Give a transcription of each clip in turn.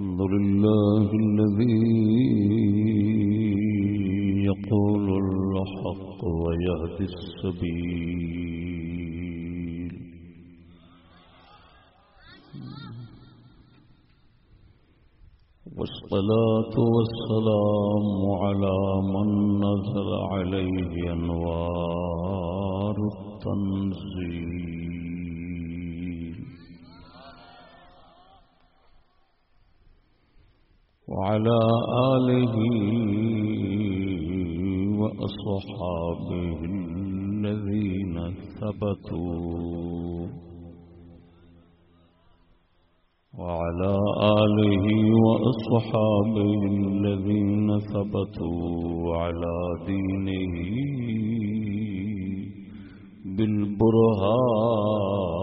الحمد لله الذي يقول الحق ويهدي السبيل. والصلاة والسلام على من نزل عليه أنوار التنزيل. وعلى آله وأصحابه الذين ثبتوا وعلى آله وأصحابه الذين ثبتوا على دينه بالبرهان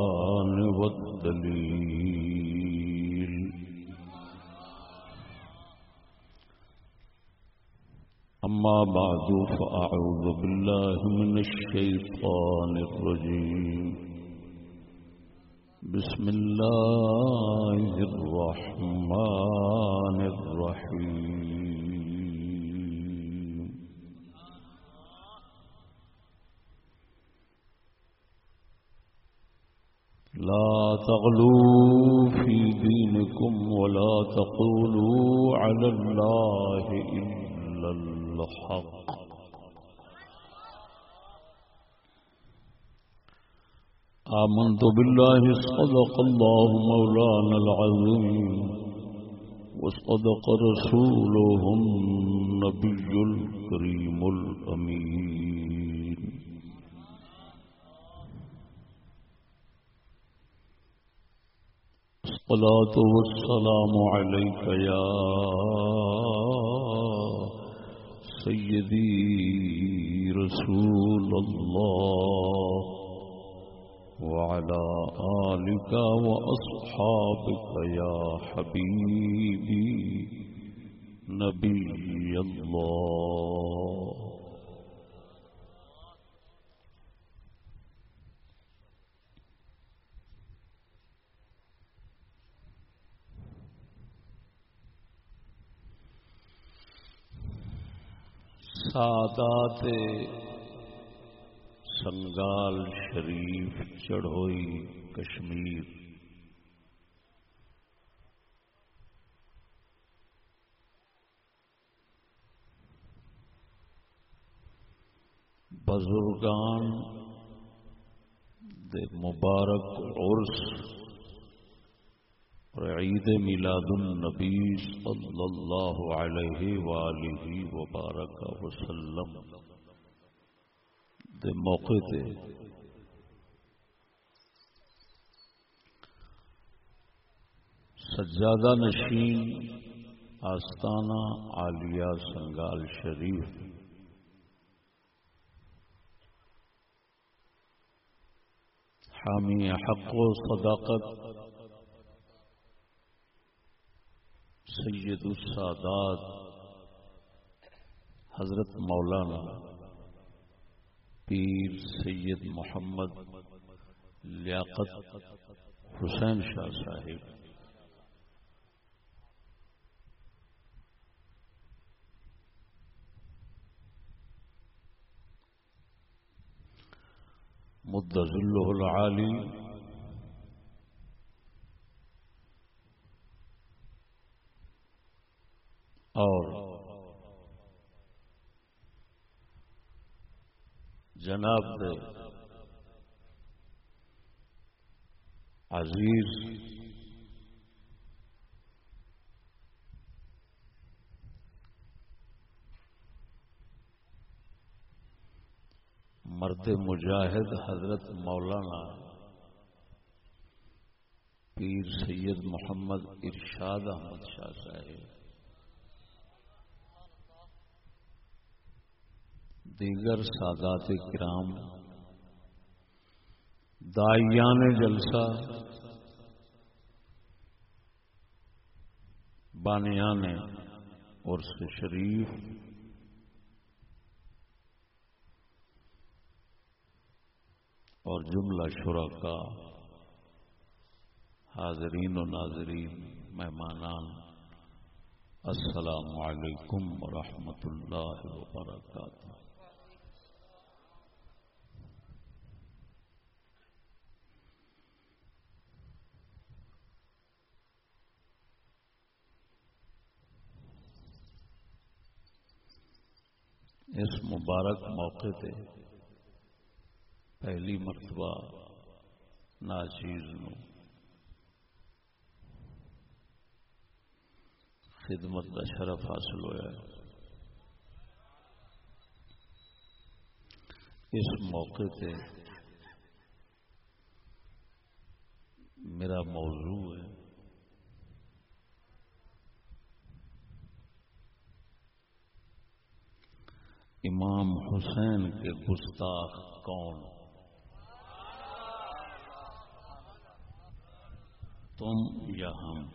أما بعد، فأعوذ بالله من الشيطان الرجيم. بسم الله الرحمن الرحيم. لا تغلوا في دينكم ولا تقولوا على الله إلا الحق. آمنت بالله صدق الله مولانا العظيم وصدق رسوله النبي الكريم الأمين. الصلاة والسلام عليك يا سيدي رسول الله وعلى آلك وأصحابك يا حبيبي نبي الله سادات سنگال شریف چڑھوئی کشمیر بزرگان دے مبارک عرس عید میلاد النبی صلی اللہ علیہ وآلہ وبارک وسلم دے موقع تے سجادہ نشین آستانہ عالیہ سنگال شریف حامی حق و صداقت سید السادات حضرت مولانا پیر سید محمد لیاقت حسین شاہ صاحب۔ مدذلہ العالی اور جناب دے عزیز مرد مجاہد حضرت مولانا پیر سید محمد ارشاد احمد شاہ صاحب دیگر سادات کرام دائیان جلسہ، بانیان عرس شریف، اور جملہ شرکا، حاضرین و ناظرین، مہمانان، السلام علیکم ورحمۃ اللہ وبرکاتہ۔ اس مبارک موقع تے پہلی مرتبہ ناچیز نو خدمت کا شرف حاصل ہوا اس موقع تے میرا موضوع ہے۔ امام حسین کے گستاخ کون؟ تم یا ہم؟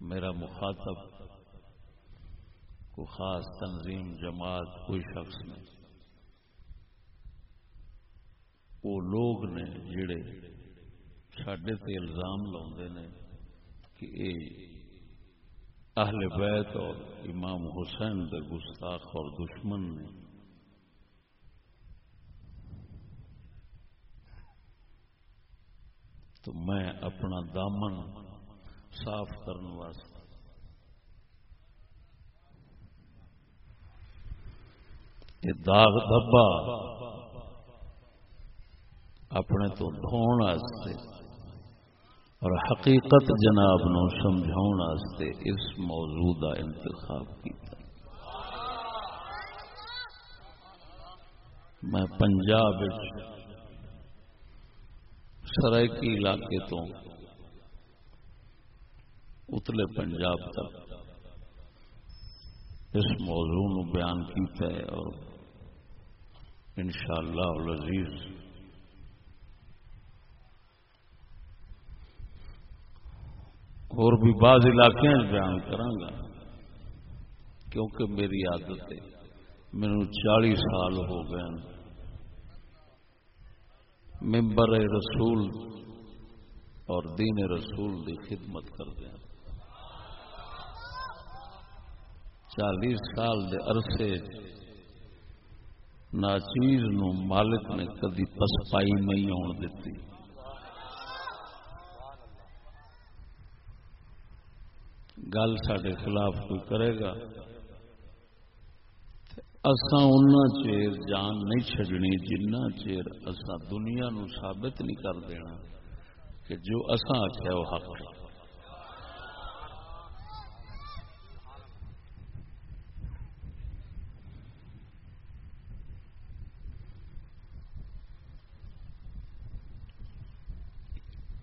میرا مخاطب کو خاص تنظیم جماعت کوئی شخص نہیں۔ وہ لوگ نے جڑے سڈے تے الزام لا کہ اے اہل بیت اور امام حسین دے گستاخ اور دشمن نے تو میں اپنا دامن صاف کرنے واسطے یہ داغ دبا اپنے تو دھونے اور حقیقت جناب نو سمجھا اس موضوع کا انتخاب کیا میں پنجاب سرائکی علاقے تو اتلے پنجاب تک اس موضوع نو بیان کیتا ہے اور انشاءاللہ العزیز اور بھی بعض علاقے بیان کرانگا کیونکہ میری عادت ہے مینو چالی سال ہو گئے ممبر رسول اور دین رسول کی خدمت کر دیا چالیس سال دے عرصے ناچیز نو مالک نے کدی پسپائی نہیں آن دیتی۔ گل سڈے خلاف کوئی کرے گا؟ اسان چیر جان نہیں چڈنی جنہ چیر اسا دنیا نو ثابت نہیں کر دینا کہ جو اسا آخیا وہ حق ہے۔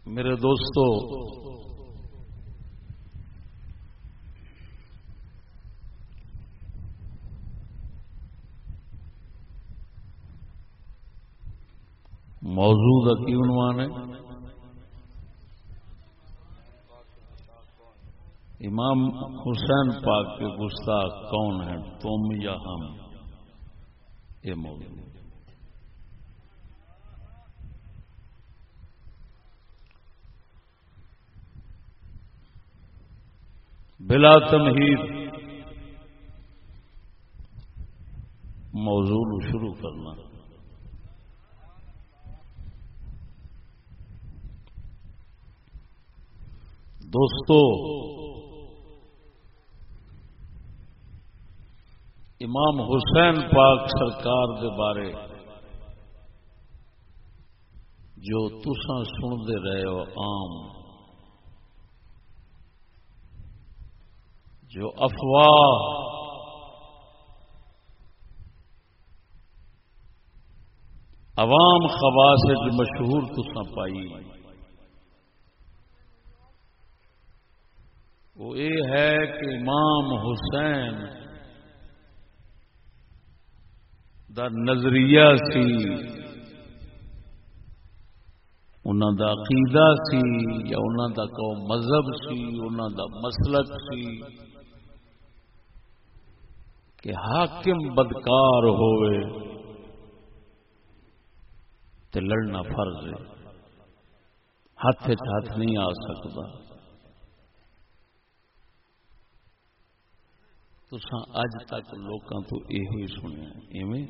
میرے دوستو موضوع کا کی عنوان ہے؟ امام حسین پاک کے گستاخ کون ہیں؟ تم یا ہم؟ یہ موضوع بلا تمہید موضوع شروع کرنا۔ دوستو، امام حسین پاک سرکار دے بارے جو تسان سنتے رہے ہو عام، جو افواہ عوام خواص مشہور تسان پائی۔ وہ یہ ہے کہ امام حسین دا نظریہ سی انہوں دا عقیدہ سی یا انہوں دا کو مذہب سی انہوں دا مسلک سی کہ حاکم بدکار ہوئے تے لڑنا فرض ہے۔ ہاتھ ہاتھ نہیں آ سکتا۔ تو اج تک لوگوں تو یہ سنیا ایویں؟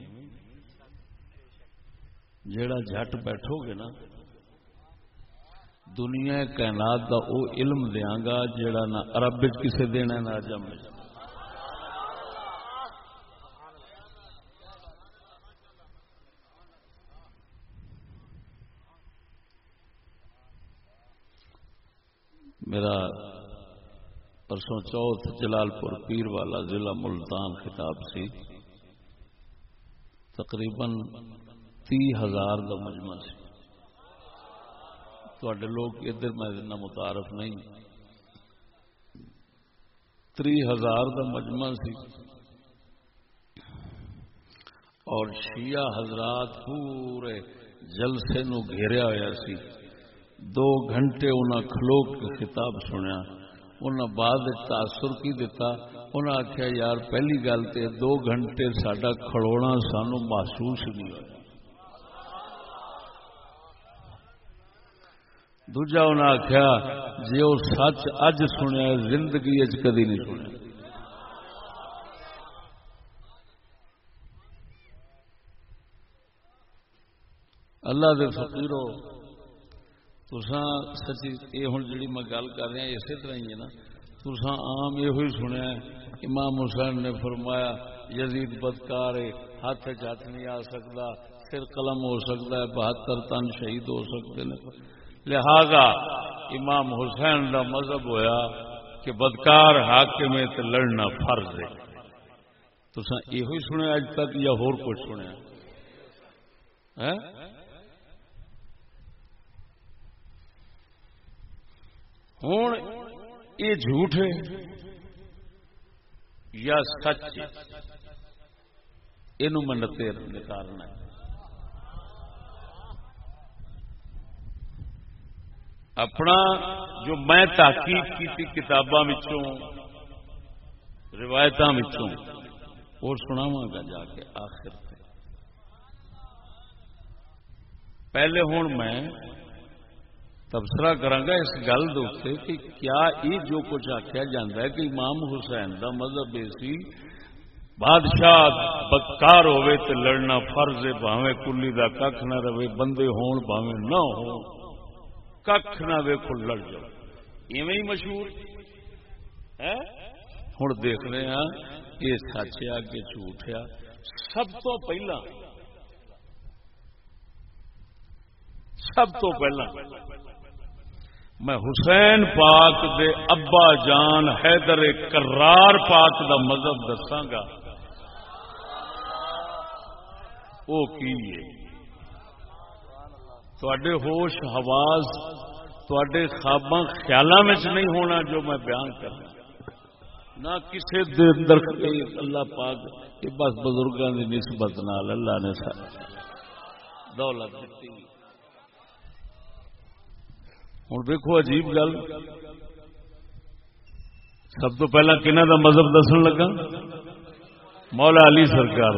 جڑا جٹ بیٹھو گے نا، دنیا کائنات دا او علم دیا گا جڑا نہ عرب کسے دینا نہ جم میرا پرسوں چوتھ جلال پور پیر والا ضلع ملتان خطاب سی۔ تقریباً تی ہزار کا مجمع سی۔ تے لوگ ادھر میں متعارف نہیں۔ تری ہزار کا مجمع سی۔ اور شیعہ حضرات پورے جلسے نو گھیریا ہوا سی۔ دو گھنٹے انہیں کھلو کے خطاب سنیا۔ انہیں بعد تاثر کی دتا انہیں آخیا یار پہلی گل تو دو گھنٹے سڈا کھڑونا سانو محسوس نہیں ہوا دوجا انہیں آخیا جی وہ سچ اج سنیا زندگی کدی نہیں سنیا۔ اللہ دے فقیرو سچی یہ ہوں جی میں گل کر رہا اسی طرح ہی ہے نا۔ تسا آم یہ سنیا امام حسین نے فرمایا، یزید بدکار ہاتھ ہاتھ نہیں آ سکتا پھر قلم ہو سکتا ہے، بہتر تن شہید ہو سکتے ہیں لہذا امام حسین کا مذہب ہویا کہ بدکار حاکم میں لڑنا فرض ہے۔ تو یہ سنیا اج تک یا ہور کچھ سنیا ہاں؟ ہوں یہ جھوٹ ہے یا سچ یہ منتے نکالنا اپنا جو میں تحقیق کی کتاباں روایتوں اور سناوا گا جا کے آخر پہلے ہوں میں تبصرہ کرانگا اس گل دے کہ کیا یہ جو کچھ آخیا جا ہے کہ امام حسین دا مذہب ایسی بادشاہ بدکار ہوئے تے لڑنا فرض ہے بھاویں کلی دا کھ نہ رہے بندے ہون بھاویں نہ ہو کھ نہ ویکو لڑ جاؤ ایویں ہی مشہور ہوں دیکھ رہے ہیں یہ سچ آ کہ جھوٹ آ سب تو پہلا سب تو پہلا میں حسین پاک دے ابا جان حیدر کرار پاک دا مذہب دساگا۔ وہ کی تھوڑے ہوش حواس تھوڑے خواباں خیالوں میں نہیں ہونا جو میں بیان کرنا نہ کسی اندر اللہ پاک یہ بس بزرگوں کی نسبت نال اللہ نے دولت دیتی۔ ہوں دیکھو عجیب گل۔ سب تو پہلا کنہ دا مذہب دسن لگا؟ مولا علی سرکار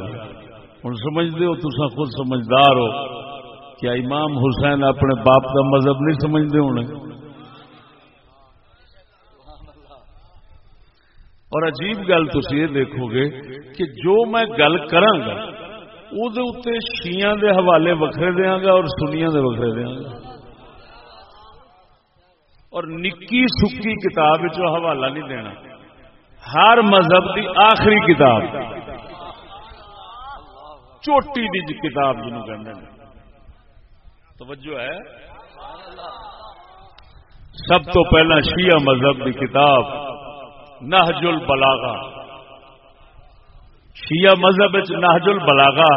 ہوں سمجھتے ہو تسا خود سمجھدار ہو کیا امام حسین اپنے باپ کا مذہب نہیں سمجھتے ہونے۔ اور عجیب گل تھی یہ دیکھو گے کہ جو میں گل کرا گا وہ شیاں دے حوالے وکھرے دیا گا اور سنیا دے وکھرے دیا گا۔ اور نکی سکی کتاب حوالہ نہیں دینا۔ ہر مذہب کی آخری کتاب۔ چوٹی کی جی کتاب جنوب توجہ ہے۔ سب تو پہلا شیعہ مذہب کی کتاب نہج البلاغا شیعہ مذہب نہج البلاغا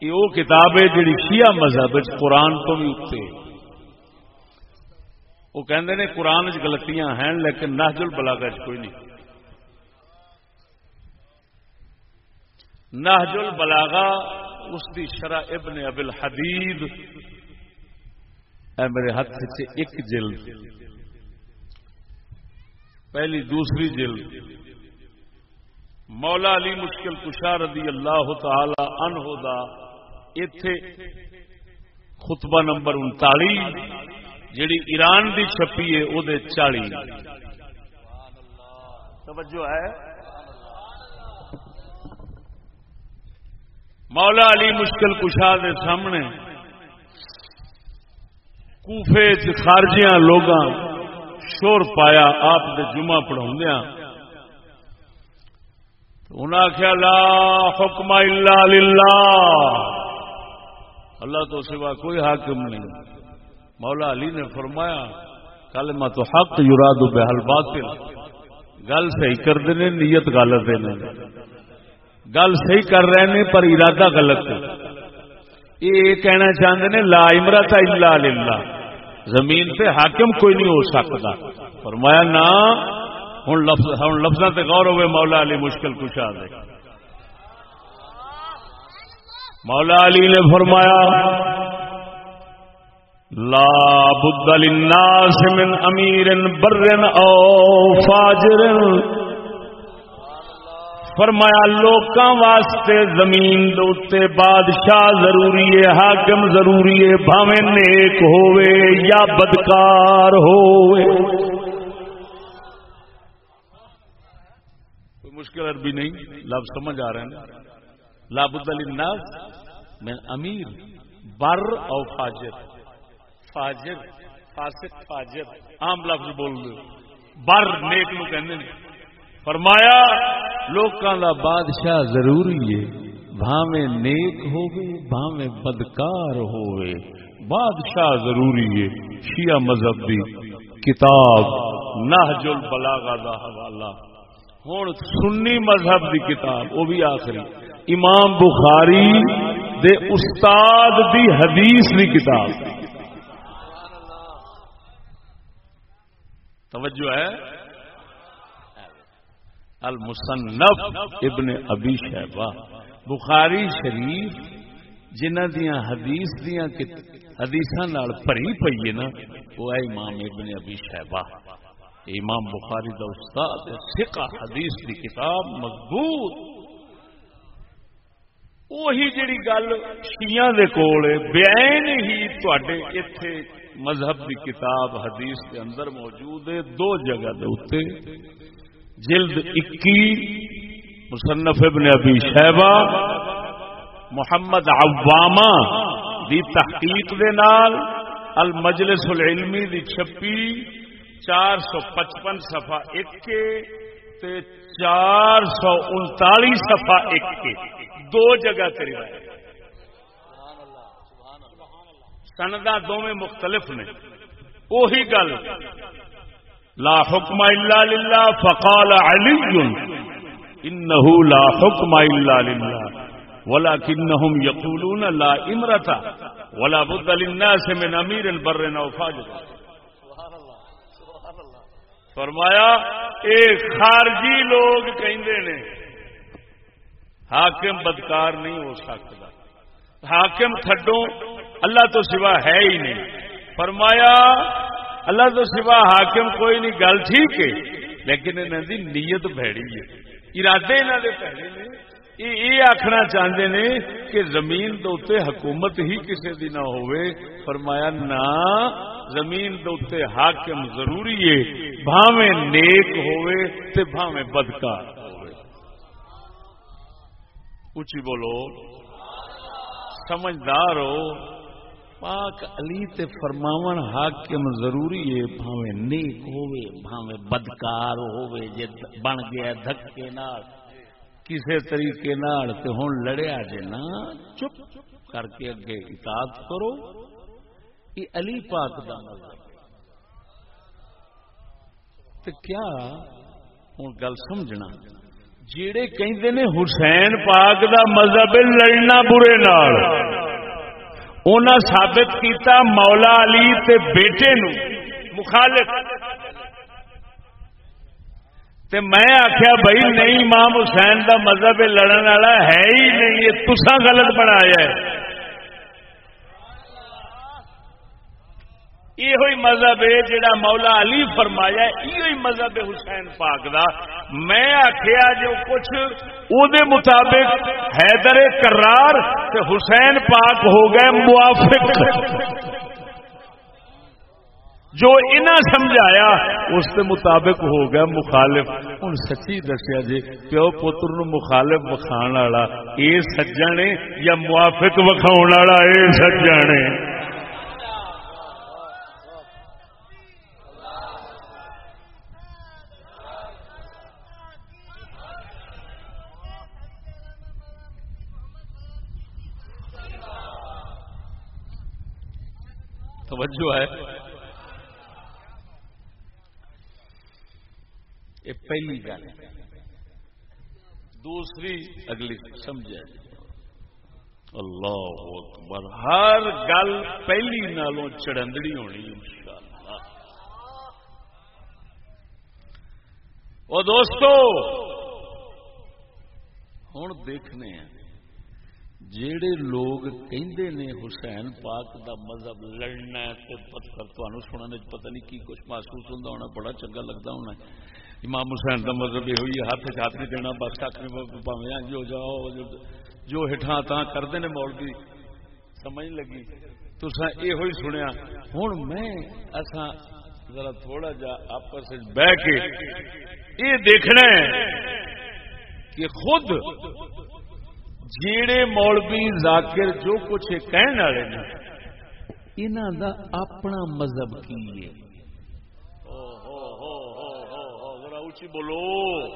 یہ وہ کتاب ہے جی شیعہ مذہب قرآن تو بھی اتنے وہ کہندے نے قرآن چ گلتیاں ہیں لیکن نہج البلاغہ کوئی نہیں۔ نہج البلاغہ اس دی شرح ابن ابل حدید اے میرے ہاتھ سے ایک جلد۔ پہلی دوسری جلد۔ مولا علی مشکل کشا رضی اللہ تعالی عنہ دا ایتھے خطبہ نمبر انتالی جیڑی ایران دی چھپی ہے وہ چالی۔ توجہ ہے۔ مولا علی مشکل کشا دے سامنے کوفے خارجیاں لوگاں شور پایا آپ دے جمعہ پڑھا انہیں آخیا لا حکم الا للہ۔ اللہ تو سوا کوئی حاکم نہیں۔ مولا علی نے فرمایا کل میں تو حق یوراد بحل باطل گل صحیح کر دینے نیت غلط دینے گل صحیح کر رہے ہیں، پر ارادہ غلط ہے۔ یہ کہنا چاہتے ہیں، لا امرت الا للہ۔ زمین سے حاکم کوئی نہیں ہو سکتا۔ فرمایا، نہ۔ ہوں لفظ سے غور ہوئے، مولا علی مشکل کشا دے۔ مولا علی نے فرمایا لا بد للناس من امیر برن او فاجر. فرمایا، لوکاں واسطے زمین دوتے بادشاہ ضروری ہے، حاکم ضروری ہے، بھاویں نیک ہوئے یا بدکار ہوئے کوئی مشکل عربی نہیں، لفظ سمجھ آ رہے ہیں لابد الناس میں امیر بر او فاجر. فاجر، فاسق، فاجر۔ عام لفظ بول دو بر نیک نو کہندے نے۔ فرمایا، لوکاں دا بادشاہ ضروری ہے، بھاویں نیک ہوئے بھاویں بدکار ہوئے بادشاہ ضروری ہے، شیعہ مذہب دی کتاب، نہج البلاغہ دا حوالہ۔ ہوں سنی مذہب دی کتاب وہ بھی آخری۔ امام بخاری دے استاد دی حدیث دی کتاب۔ توجہ ہے۔ المصنف ابن ابی شہبہ بخاری شریف، جنہ دیا حدیث دیا حدیث پری پی ہے نا، وہ ہے امام ابن ابی شہبہ امام بخاری دا استاد سکا حدیث دی کتاب مضبوط۔ وہی جڑی گل شیعہ دے کول بیان ہی تواڈے ایتھے مذہب دی کتاب حدیث کے اندر موجود ہے، دو جگہ دے جلد اکی مصنف ابن ابی شہبہ محمد عوامہ دی تحقیق دے نال المجلس العلمی دی چھپی چار سو پچپن سفا ایک کے تے چار سو انتالی سفا ایک کے دو جگہ تری رہے دونوں مختلف نے۔ وہی گل۔ لا حکم الا للہ، فقال علی۔ انه لا حکم الا للہ۔ ولكنهم يقولون لا امرتا ولا بد للناس من امیر بر او فاجر۔ فرمایا، اے خارجی لوگ کہندے نے، حاکم بدکار نہیں ہو سکتا۔ حاکم تھڈو اللہ تو سوا ہے ہی نہیں۔ فرمایا، اللہ تو سوا حاکم کوئی نہیں۔ گل ٹھیک ہے، لیکن انہوں کی نیت بھڑی ہے۔ ارادے انہوں نے پہلے نے۔ یہ آخنا چاہتے نے کہ زمین دے حکومت ہی کسی دی نہ ہوئے فرمایا، نہ، زمین دے حاکم ضروری ہے۔ بھاویں نیک ہوئے تے بھاویں بدکار ہوئے اچھی بولو۔ سمجھدار ہو۔ پاک علی تے فرماون حاکم ضروری ہے بھاوے نیک ہوئے بھاوے بدکار ہوئے جے بن گیا دھکے نال، کسے طریقے نال تے ہن لڑیا جے نا، چپ کر کے اگے اطاعت کرو۔ یہ علی پاک دا مذہب تے کیا ہن گل سمجھنا؟ جیڑے کہندے نے حسین پاک دا مذہب لڑنا برے نال انہاں ثابت کیتا مولا علی تے بیٹے نو مخالف۔ تے میں آخیا بھائی نہیں، امام حسین دا مذہب لڑن والا ہے ہی نہیں، یہ تسا غلط بنایا ہے۔ یہ مذہب ہے جڑا مولا علی فرمایا یہ مذہب ہے حسین پاک دا۔ میں آخیا جو کچھ او دے مطابق حیدر کرار تے حسین پاک ہو گئے موافق۔ جو انہیں سمجھایا، اس کے مطابق ہو گیا مخالف۔ ہوں سچی دسیا جی پیو پتر نو مخالف وکھا والا یہ سجا یا موافق وکھاؤ والا یہ سجا نے توجہ ہے۔ یہ پہلی گل۔ دوسری اگلی سمجھا اللہ اکبر۔ ہر گل پہلی نالوں چڑندڑی ہونی انشاءاللہ۔ وہ دوستو ہوں دیکھنے ہیں۔ جڑے لوگ کہندے نے حسین پاک دا مذہب لڑنا ہے پتھر تمہیں سننے پتہ نہیں کی کچھ محسوس ہوتا ہونا، بڑا چنگا لگتا ہونا امام حسین کا مطلب یہ ہوئی ہاتھ ہاتھ نہیں دینا، بس پاوے ہاں جو جی، جاؤ جو جو ہٹا تا کرتے ہیں مولوی، سمجھ لگی۔ تو یہ ہوئی سنیا ہوں میں اصا ذرا تھوڑا جا آپس بہ کے یہ دیکھنا ہے کہ خود جیڑے مولوی ذاکر جو کچھ کہنے والے انہوں دا اپنا مذہب کی ہے؟ اچھی بولو۔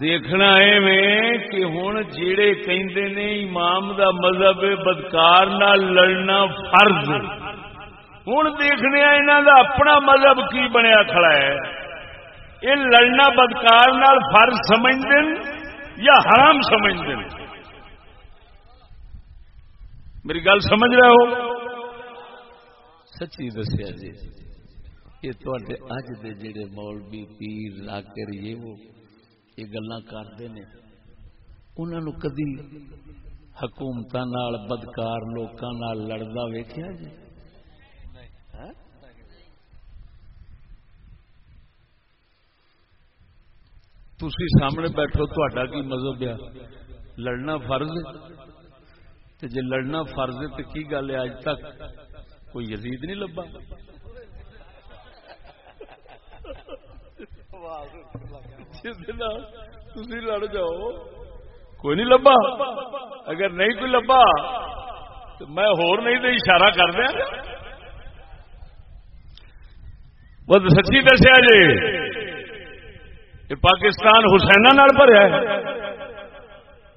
دیکھنا ہے کہ ہوں جیڑے کہندے نے امام دا مذہب بدکار نہ لڑنا فرض۔ ہوں دیکھنے انہوں دا اپنا مذہب کی بنیا کھڑا ہے۔ یہ لڑنا بدکار نال فرض سمجھتے یا حرام سمجھتے میری گل سمجھ رہے ہو؟ سچی دسیا جی یہ تے اج دے جڑے مولوی پیر لاکر یہ وہ یہ گلا کرتے ہیں انہوں کدی حکومت بدکار لوگوں لڑتا ویخیا جی؟ تھی سامنے بیٹھو تا کی مذہب ہے؟ لڑنا فرض جی لڑنا فرض ہے تو کی گل ہے اج تک؟ کوئی یزید نہیں لبا تھی لڑ جاؤ۔ کوئی نہیں لبا اگر نہیں کوئی لبا تو میں ہور نہیں تو اشارہ کر دیا۔ بس سچی دسیا جی۔ پاکستان حسین بھریا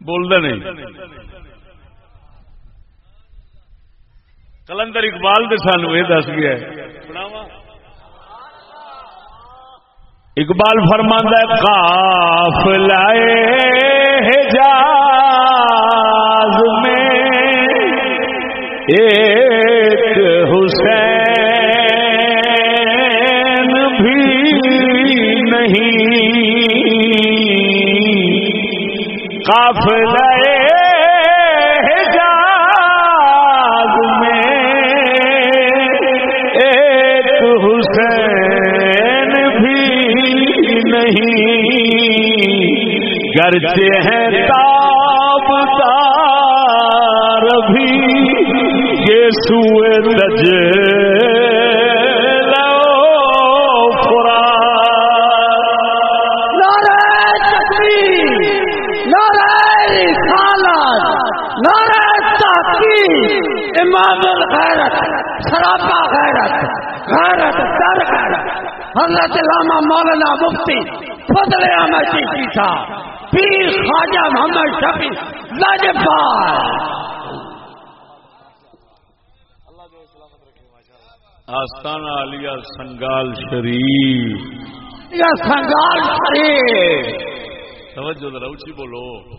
بولتا نہیں۔ کلندر اقبال دے سانو یہ دس گیا اقبال فرماندہ کاف لائے حجاز میں ایک حسین قافلے حجاز میں ایک حسین بھی نہیں۔ گرچہ ہیں تاب تار بھی یہ سوئے تجھ الغیرت سراپا غیرت غیرت در غیرت۔ حضرت علامہ مولانا مفتی فضل احمد چیشی صاحب پیر خواجہ محمد شفیع لاجپال۔ آستانہ علیہ سنگال شریف۔ یا سنگال شریف۔ توجہ ذرا اچھی بولو۔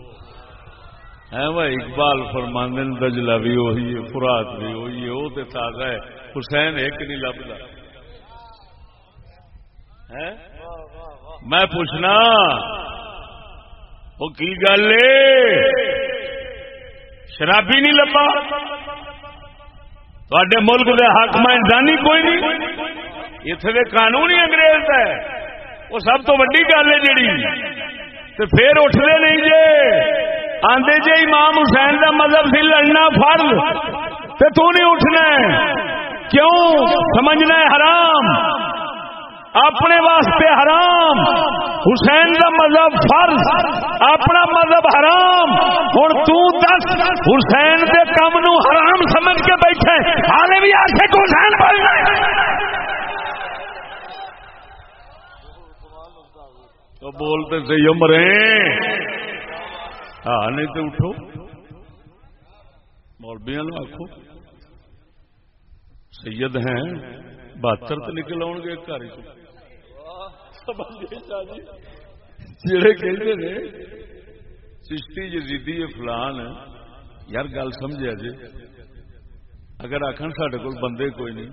وہ اقبال فرماندن دجلا بھی وہی ہے، فرات بھی وہی ہے، وہ تو تازہ ہے۔ حسین ایک نہیں لبدا۔ میں پوچھنا، وہ کی گل شرابی نہیں لبا؟ تے ملک کے حق میں کوئی نہیں؟ اتنے قانون ہی انگریز ہے۔ وہ سب تو ویڈی گل ہے جیڑی۔ تو پھر اٹھتے نہیں جے۔ آدھے جے امام حسین کا مذہب سی لڑنا فرض تو نہیں اٹھنا کیوں؟ سمجھنا ہے حرام۔ اپنے واسطے حرام۔ حسین کا مذہب فرض، اپنا مذہب حرام۔ ہوں تس حسین کے کام نو حرام سمجھ کے بیٹھے۔ ہالے بھی آخے کو حسین بولنا تو بولتے سی مرے۔ ہاں نہیں تو اٹھو۔ مولبیا آخو سید ہیں، بہتر تو نکل آؤ گے گھر جڑے کہتے نے، چشتی جزیدی فلان یار، گل سمجھا جی۔ اگر آخر سڈے کو بندے کوئی نہیں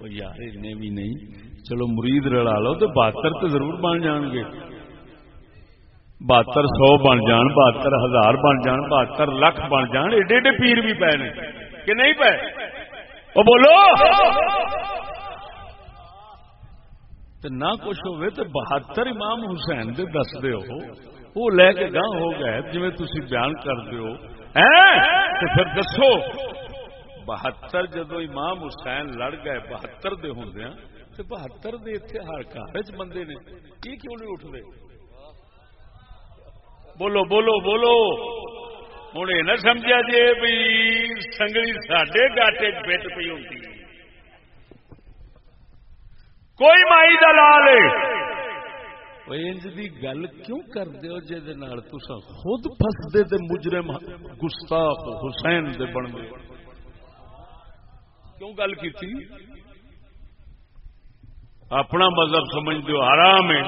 وہ یار اتنے بھی نہیں۔ چلو، مرید رلا لو تو بہتر تو ضرور بن جان گے۔ بہتر سو بن جان بہتر ہزار بن جان بہتر لاکھ بن جان ایڈے ایڈے پیر بھی پے نے کہ نہیں پے وہ بولو تو نہ کچھ ہوئے تو بہتر امام حسین دے دس دے ہو وہ لے کے گاہ ہو گئے جی تھی بیان کر دو تو پھر دسو بہتر جدو امام حسین لڑ گئے بہتر دے ہوں تو بہتر دے اتنے ہر کار بندے نے یہ کیوں نہیں اٹھتے بولو بولو بولو ہوں یہ نہ سمجھا جی بھی سنگلی سڈے گاٹے بٹ پی ہوتی کوئی مائی دلال انج دی گل کیوں کر دیو جے نال تسا خود پھس دے تے مجرم گستاخ حسین دے بن دے کیوں گل کیتی اپنا مذہب سمجھ دیو حرام ہے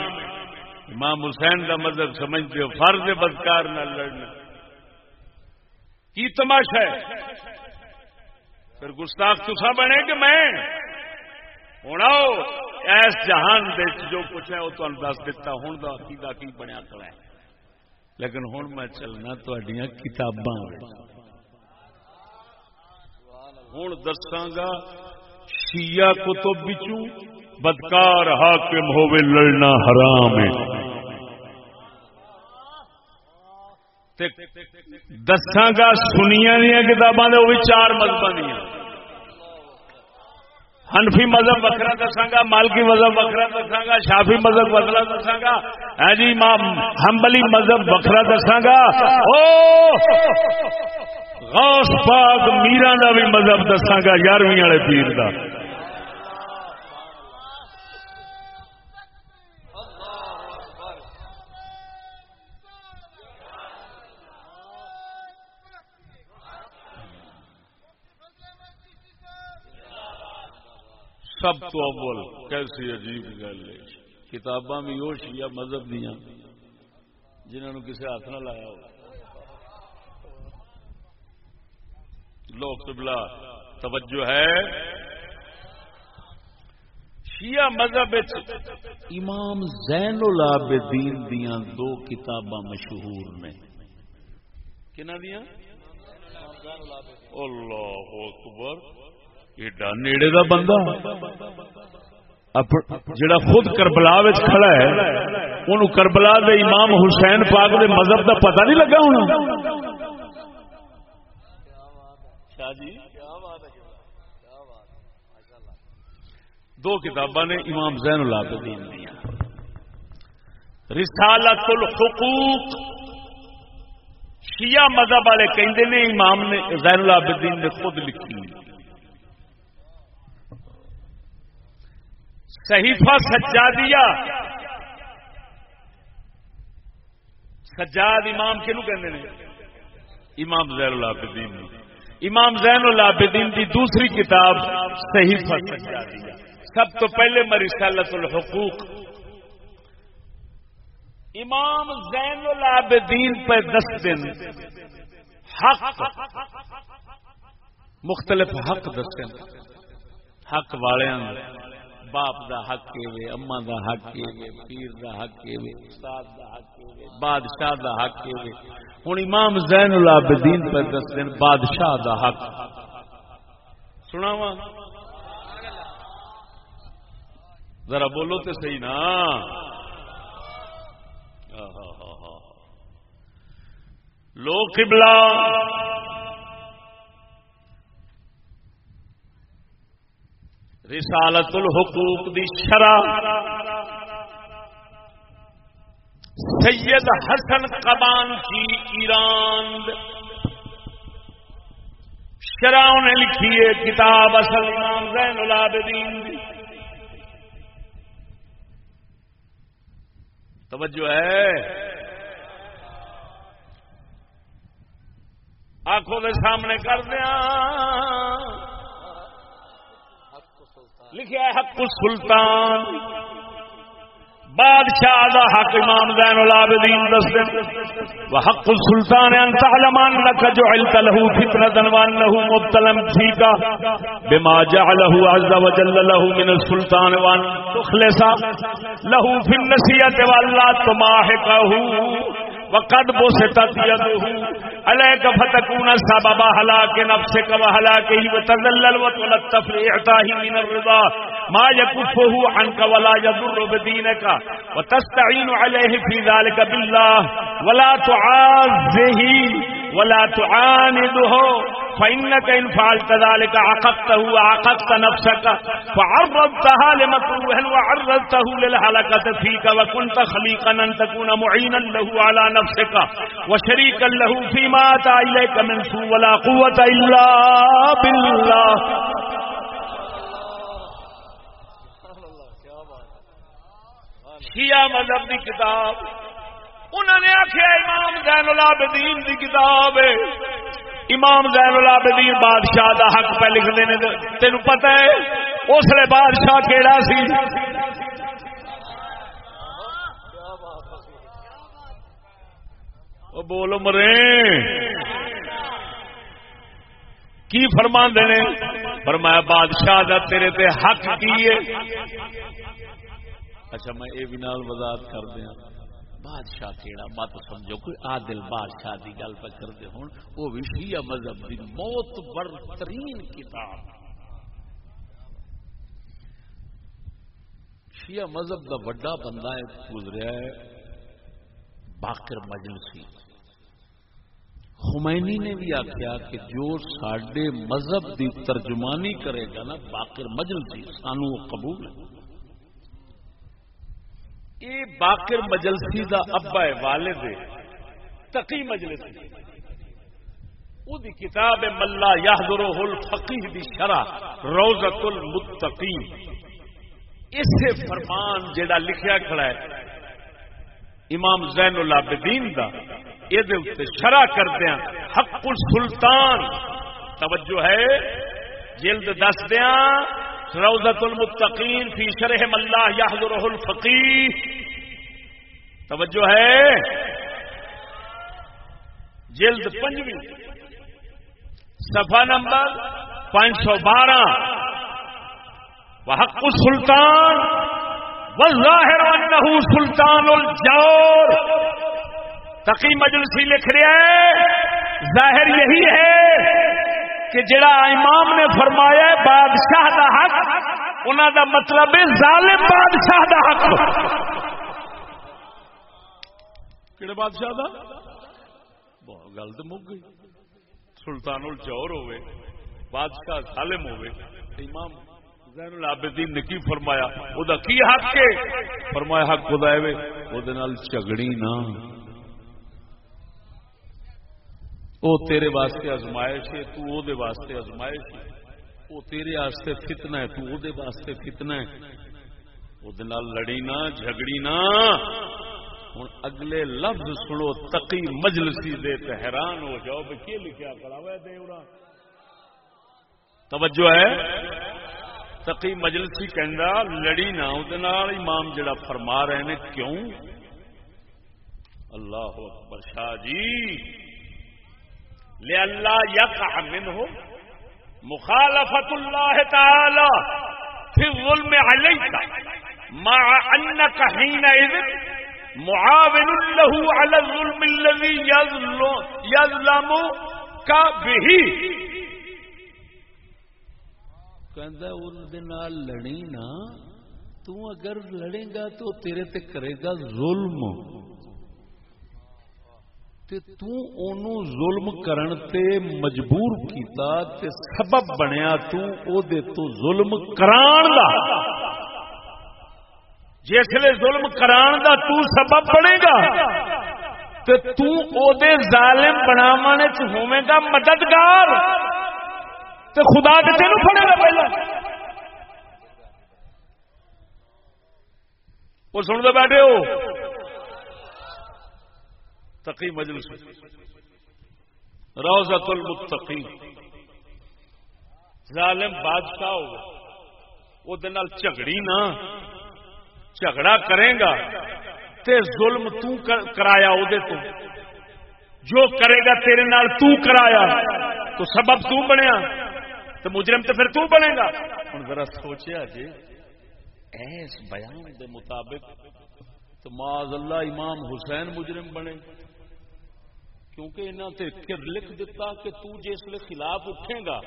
امام حسین دا مذہب سمجھ دیو فرض بدکار نہ لڑنا۔ کی تماشا ہے؟ پھر گستاخ تسا بنے کہ میں؟ ہوں اس جہان جو کچھ ہے وہ تمہیں دس دتا ہوں عقیدہ کی بنیا کلا ہے۔ لیکن ہوں میں چلنا کتاباں ہوں دساگا شیعہ کتب بچوں بدکار حاکم ہوے لڑنا حرام ہے۔ دساگا سنیا دیا کتاباں وہ بھی چار مذہب دیا ہنفی مذہب وکرا دساگا مالکی مذہب وکرا دساگا شافی مذہب وکرا دساگا ہاں جی ہمبلی مذہب وکرا دساگا غوث پاک میرا کا بھی مذہب دساگا یارویں والے پیر کا سب تو اول، کیسی عجیب گل ہے۔ کتاباں بھی وہ شیعہ مذہب دیا جنہوں نے کسی ہاتھ نہ لایا ہو۔ لو قبلہ توجہ ہے۔ شیعہ مذہب امام زین العابدین دیا دو کتاباں مشہور نے۔ کنہ دیا اللہ اکبر۔ ایڈا نیڑے دا بندہ جڑا خود کربلا کھڑا ہے ان کربلا دے امام حسین پاک دے مذہب دا پتہ نہیں لگا ہونا۔ دو کتاباں نے امام زین العابدین دیا رسالت الحقوق شیعہ مذہب والے کہندے نے امام نے زین العابدین نے خود لکھی۔ صحیفہ سجادیہ سجاد امام کنو کہتے ہیں امام زین العابدین امام زین العابدین کی دوسری کتاب صحیفہ سجادیہ سب تو پہلے مرسالت الحقوق۔ امام زین العابدین پہ دس دن حق مختلف حق دس دن حق والے باپ دا حق کے اما دا حق کے پیر دا حق کے استاد دا حق کے بادشاہ دا حق کے ہوں امام زین العابدین پر دس دن بادشاہ دا حق۔ سنا وا ذرا بولو تو صحیح نا۔ لوگ قبلہ. ، رسالت الحقوق دی شرح. سید حسن قبان کی ایران. شرح نے لکھی ہے کتاب اصل امام زین العابدین دی. توجہ ہے. آنکھوں کے سامنے کر دیا لکھا ہے حق السلطان۔ بادشاہ دا حق امام زین العابدین دس دن وحق السلطان ان تعلم انك جعلت له فتنه وانه مبتلا فيك بما جعله عز وجل له من السلطان وان تخلص له في النسيه والله تماحقه وقد بوستت يده. عليك فتكون سبب هلاك نفسك وهلاكه وتذلل وتلطف لاعطائه من الرضا. ما يكفه عنك ولا يضر بدينك. وتستعين عليه في ذلك بالله. ولا تعاذه ولا تعانده، فإنك إن فعلت ذلك عقدته وعقدت نفسك، فعرضتها لمكروه وعرضته للهلكة فيك، وكنت خليقا أن تكون معينا له على نفسك، وشريكا له فيما أتى إليك من سوء ولا قوة إلا بالله. شیعہ مذہب کی کتاب انہوں نے آخیا امام زین العابدین کی کتاب ہے. امام زین العابدین بادشاہ دا حق پہ لکھ دینے تین پتہ ہے اس لیے بادشاہ کیڑا سی؟ وہ بولو مرے۔ کی فرمان دینے فرمایا، بادشاہ دا تیرے تے حق کی ہے؟ اچھا میں یہ بھی نال وضاحت کر دیا بادشاہ کیڑا مت سمجھو، کوئی عادل بادشاہ دی گل پہ کر دے ہوں وہ بھی شیعہ مذہب دی موت برترین کتاب۔ شیعہ مذہب دا بڑا بندہ گزریا ہے باقر مجلسی۔ خمینی نے بھی آخیا کہ جو سڈے مذہب دی ترجمانی کرے گا نا، باقر مجلسی، سانو قبول ہے۔ یہ باقر مجلسی دا ابا ہے، والد تقی مجلس دی کتاب ملا یاہدر الفقیح دی شرح روزت المتقین اسے فرمان جڑا لکھیا کھڑا ہے، امام زین العابدین دا یہ شرح کردیا ہاں، حق السلطان۔ توجہ ہے، جلد دس دیا روزت المتقین فی شرح ملا یاہدر الفقیح توجہ ہے۔ جلد پنجویں۔ صفحہ نمبر پانچ سو بارہ۔ وحق السلطان والظاہر انه سلطان الجور۔ تقی مجلسی لکھ رہا ہے ظاہر یہی ہے۔ کہ جڑا امام نے فرمایا ہے بادشاہ دا حق انہوں دا مطلب ہے ظالم بادشاہ دا حق۔ کہڑے بادشاہ دا؟ بہت گل تو مک گئی۔ سلطان الجور ہوئے بادشاہ ظالم ہوئے امام زین العابدین نے کی فرمایا؟ او دا کی حق کے فرمایا حق خدا ہے او دے نال جھگڑی نہ۔ او تیرے واسطے ازمائش ہے، تو او دے واسطے ازمائش ہے۔ او تیرے واسطے فتنہ ہے، تو دے واسطے فتنہ ہے۔ او دے نال لڑی نہ، جھگڑی نہ۔ ہوں اگلے لفظ سنو، تقی مجلسی دے تے حیران ہو جاؤ بھائی کی لکھیا کڑا ہوا توجہ ہے؟ تقی مجلسی کہندا، لڑی نہ، او امام جڑا فرما رہے نے، کیوں؟ اللہ اکبر شاہ جی۔ لے اللہ یقع منہ مخالفت اللہ تعالی پھر ظلم علیکا مع انک حینئذ معاون له على الظلم الذي يظلم کا بھی لڑی نا، تو اگر لڑے گا تو تیرے تے کرے گا ظلم۔ تے تو اونوں ظلم کرن تے مجبور کیتا تے سبب بنیا تو او دے تو ظلم کران دا۔ جسے ظلم کران دا تو سبب بنے گا۔ تے تو او دے ظالم بناونے چ ہوویں گا مددگار۔ تے خدا تے تینوں پھڑے گا پہلا۔ وہ سن دے بیٹھے ہو۔ تقی مجلس روزت المتقی۔ ظالم بادشاہ ہو وہ جھگڑی نا، جھگڑا کرے گا تے ظلم تو کرایا وہ تو۔ جو کرے گا تیرے نال تو کرایا۔ تو سبب تو بنیا۔ تو مجرم تو پھر تو بنے گا۔ ہوں ذرا سوچیا جی ایس بیان دے مطابق تو معاذ اللہ امام حسین مجرم بنے۔ کیونکہ انہوں نے لکھ دیتا کہ تو جس لیے خلاف اٹھے گا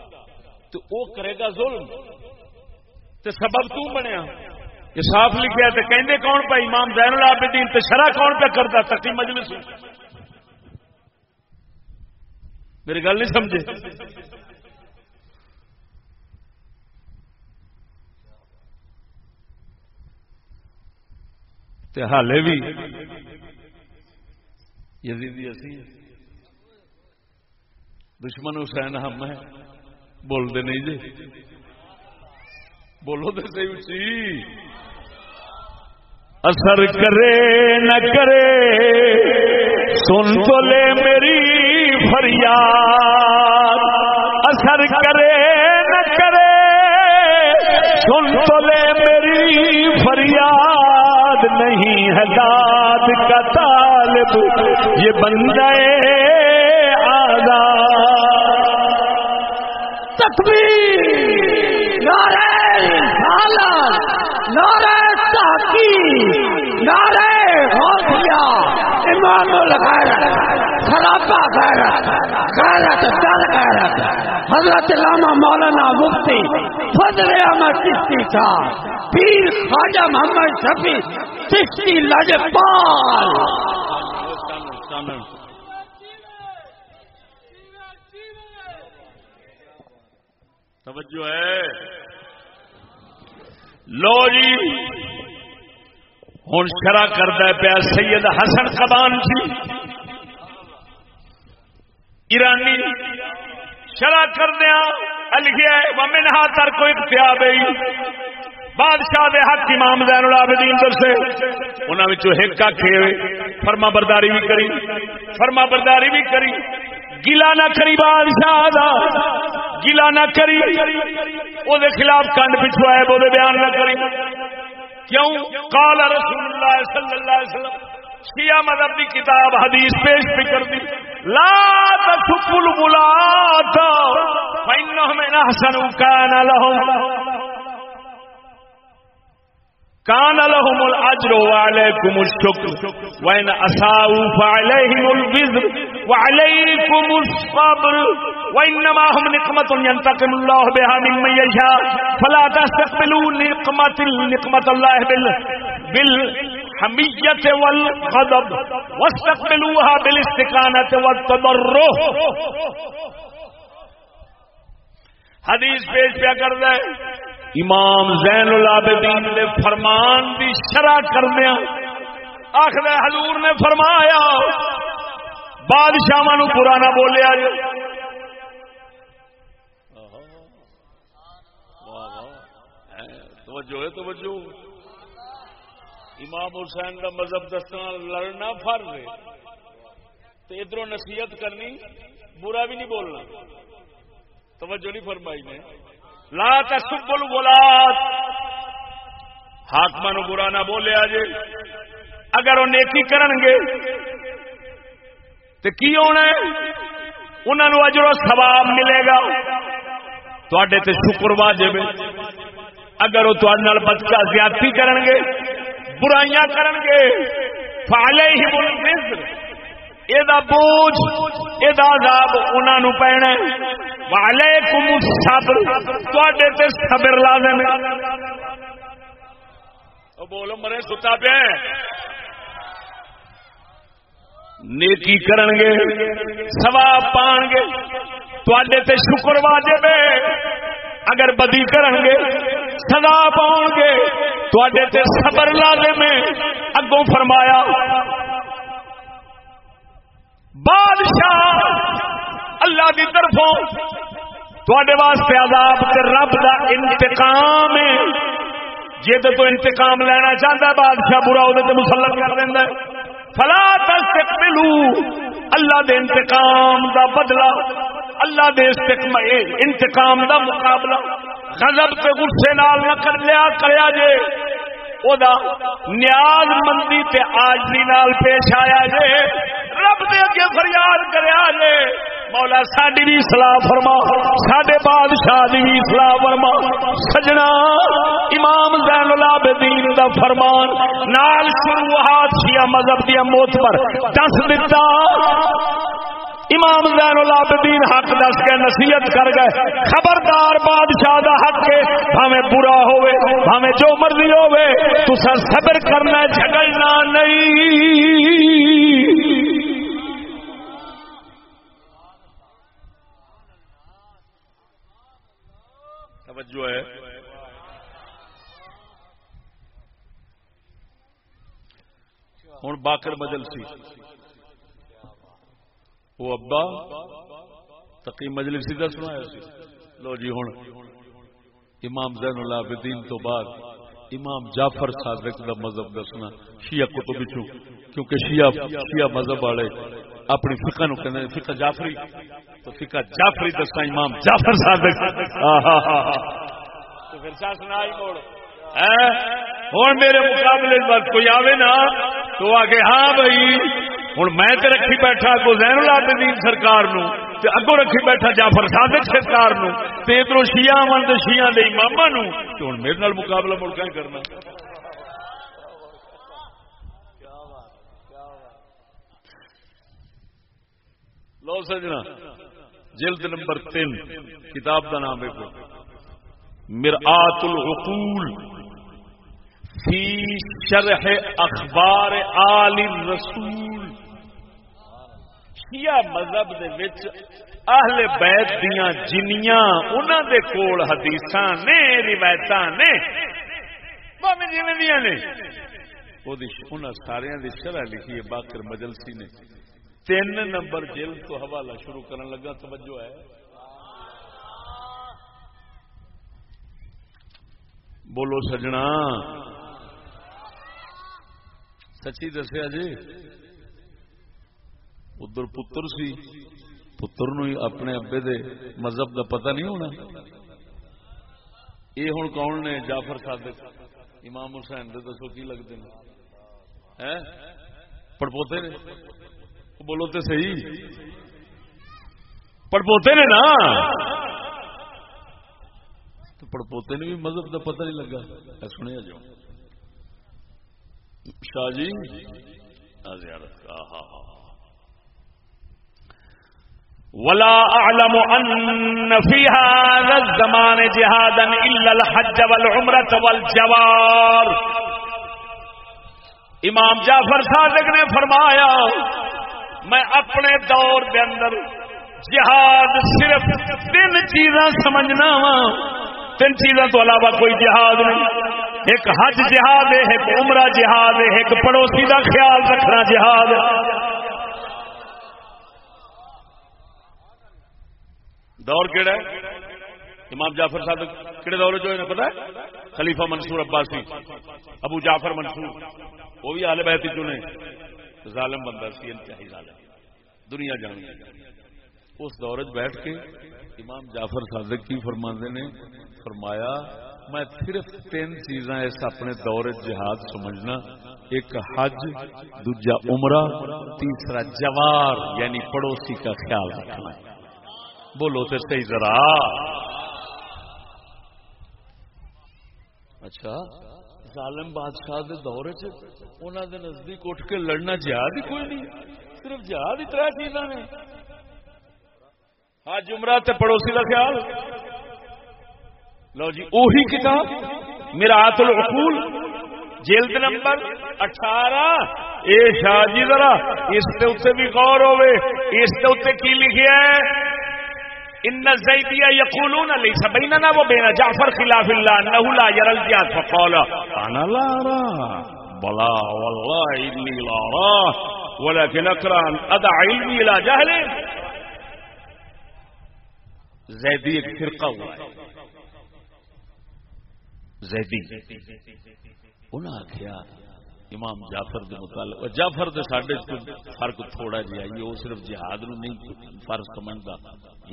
تو وہ کرے گا ظلم۔ تو سبب تو بنیا۔ یہ صاف لکھا تو کہندے کون پہ امام زین العابدین تو شرح کون پہ کرتا تقی مجلس۔ میری گل نہیں سمجھے۔ ہالے بھی یزیدی اسی دشمن حسین ہم ہے۔ بولتے نہیں جی۔ بولو تو صحیح اچھی اثر کرے نہ کرے، سن تو لے میری فریاد۔ اثر کرے نہ کرے، سن تو لے میری فریاد۔ نہیں ہے داد کا طالب، یہ بندے تکبیر! نعرہ رسالت نعرہ تحقیق! نعرہ غوثیہ! امام الغیرت! خرابہ غیرت! غیرت دل غیرت! حضرت علامہ مولانا مفتی فضل احمد چشتی تھا پیر خواجہ محمد شفیع چشتی لجپال! توجہ ہے۔ لو جی ہوں شرا کرتا پیا سید حسن کبان سی جی۔ ایرانی شرا کردیا لکھا ممن ہا تر کو اختیار بادشاہ دے حق امام زین العابدین درسے۔ انہوں ایک آخے فرما برداری بھی کری فرما برداری بھی کری۔ گلا نہ کری بادشاہ گلا نہ کری۔ او دے خلاف کنڈ پچھوائے وہ بیان نہ کری۔ کیوں؟ قال رسول اللہ صلی اللہ علیہ وسلم، شیعہ مذہب کی کتاب، حدیث پیش بھی کر دی لا تسب البلات فإنهم إن أحسنوا كان لهم۔ کان لهم الاجر وعليكم الشكر. وان اساءوا فعليهم الوزر وعليكم الصبر. وانما هم نقمه ينتقم الله بها ممن يشاء. فلا تستقبلوا نقمه نقمه الله بال بالحميه والغضب. واستقبلوها بالاستقامه والتضرع. حدیث پیش پیا کر دے. امام زین العابدین دے فرمان دی شرح کردیا آخر حضور نے فرمایا بادشاہ نو برا نہ بولیا جی۔ توجہ ہے، توجہ۔ امام حسین کا مذہب دسنا، لڑنا فر تو ادھر نصیحت کرنی، برا بھی نہیں بولنا۔ توجہ نہیں فرمائی نے۔ لا تسب الولاد حاکم نو برا نہ بولیا جی اگر وہ نیکی کرن گے تو کی ہونا ہے؟ انہوں اجر و ثواب ملے گا۔ تے تے شکر واجب اگر وہ تھوڑے بچہ زیادتی کرن گے، برائیاں کرن گے فالے ہی یہ بوجھ یہ عذاب انہوں پینا تے صبر لازم ہے او بولو مرے ستا پیا نیکی کرن گے ثواب پان گے تے شکر واجب ہے اگر بدی کرن گے سزا پاؤ گے تے صبر لازم ہے اگوں فرمایا اللہ کی طرفوں تھوڑے واسطے عذاب تے رب دا انتقام ہے۔ جی تو انتقام لینا چاہتا بادشاہ برا وہ مسلط کر دینا فلا تستقبلو، اللہ دے انتقام دا بدلہ، اللہ دے انتقام دا مقابلہ۔ غضب تے غصے نال نہ کر لیا، کریا جے۔ او دا نیاز مندی تے آجنی نال پیش آیا جے۔ رب دے اگے فریاد کریا جے۔ مولا ساڈی بھی سلاح فرما سڈے بادشاہ دی بھی سلاح فرما۔ سجنا امام زین العابدین دا فرمان، نال شروعات شیعہ مذہب دی موت پر۔ دس دتا۔ امام زین العابدین حق دس کے نصیحت کر گئے۔ خبردار بادشاہ دا حق ہے بھاوے برا ہوئے بھاوے جو مرضی ہوئے تو سر صبر کرنا جھگڑنا نہیں۔ توجہ ہے۔ ہوں باقر مجل سی۔ وہ ابا تقی مجلسی کا سنایا سی۔ لو جی ہوں۔ امام زین العابدین تو بعد امام جعفر صادق دا مذہب دسنا۔ شیعہ کتب چوں کیونکہ شیعہ شیعہ مذہب والے اپنی فقہ نو کہندے فقہ جعفری۔ تو فقہ جعفری دسنا امام جعفر صادق۔ تو پھر چا سنا ہی موڑ۔ ہوں میرے مقابلے بس کوئی آوے نا، تو آگے ہاں بھائی ہوں میں تے رکھی بیٹھا کو زین العابدین سرکار نو تے اگوں رکھی بیٹھا جعفر صادق سرکار نو تے ادھر شیعہ من تے شیعہ دے اماماں نو تے ہن میرے نال مقابلہ مڑ کہیں کرنا؟ لو سجنا۔ جلد نمبر تین، کتاب کا نام ہے مرآت العقول فی شرح اخبار آل رسول شیعہ مذہب دے وچ اہل بیت دیاں جنیاں انہاں دے کول حدیثاں نے، روایتاں نے۔ بھاویں جویں دیاں نے۔ او دی انہاں سارے دی شرح لکھی ہے، باقر مجلسی نے۔ تین نمبر جلد تو حوالہ شروع کرنے لگا، توجہ ہے۔ بولو سجنا۔ سچی دسیا جی؟ ادھر پتر سی، پتر نو اپنے ابے دے مذہب دا پتہ نہیں ہونا۔ یہ ہوں کون نے؟ جعفر صادق۔ امام حسین دے دسو کی لگتے ہیں؟ پڑپوتے نے۔ بولو تو صحیح۔ پڑپوتے نے نا۔ تو پڑپوتے نے بھی مذہب کا پتہ نہیں لگا۔ سنیا جو۔ شاہ جی۔ ولا اعلم ان في هذا الزمان جهادا الا الحج والعمره والجوار۔ امام جعفر صادق نے فرمایا میں اپنے دور دے اندر جہاد صرف تین چیزاں سمجھنا وا تین چیزوں تو علاوہ کوئی جہاد نہیں۔ ایک حج جہاد ہے، ایک عمرہ جہاد ہے، ایک پڑوسی کا خیال رکھنا جہاد دور کہڑا ہے؟ امام جعفر صاحب کہڑے دور جو ہے پتا ہے؟ خلیفہ منصور عباسی، ابو جعفر منصور، وہ بھی آل بہتی چنے ظالم بندہ سی، انتہائی ظالم۔ دنیا جان اس دور بیٹھ کے امام جعفر صادق کی فرماندے نے فرمایا، میں صرف تین چیزاں اس اپنے دور جہاد سمجھنا، ایک حج، دوجا عمرہ، تیسرا جوار یعنی پڑوسی کا خیال رکھنا۔ بولو تو صحیح ذرا۔ اچھا۔ ظالم بادشاہ دے دور چ دے نزدیک اٹھ کے لڑنا جہاد ہی کوئی نہیں، صرف جہاد ہی تر چیزاں نے۔ ہاں جمرہ تے پڑوسی کا خیال۔ لو جی اوہی کتاب میرا آت العقول جلد نمبر اٹھارہ۔ اے شاہ جی ذرا اس کے اتنے بھی غور ہوے اس کے اتنے کی لکھیا ہے؟ ان زیدیہ یقولون لیس بیننا و بین جعفر خلاف اللہ انه لا يرى الجهاد. فقال انا لا ارى بلا والله اني لا ارى ولكن اكره ان ادع علمي الى جهل. زیدی ایک فرقہ ہوا ہے زیدی انہاں آخیا امام جعفر دے متعلق. جعفر دے ساڈے فرق تھوڑا جہا یہ وہ صرف جہاد نو نہیں، فرض سمجھتا.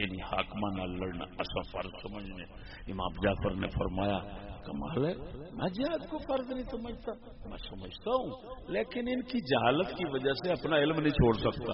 یعنی حاکمہ نہ لڑنا اصا فرض سمجھنے۔ امام جعفر نے فرمایا، کمال ہے، میں جہاد کو فرض نہیں سمجھتا، میں سمجھتا ہوں، لیکن ان کی جہالت کی وجہ سے اپنا علم نہیں چھوڑ سکتا۔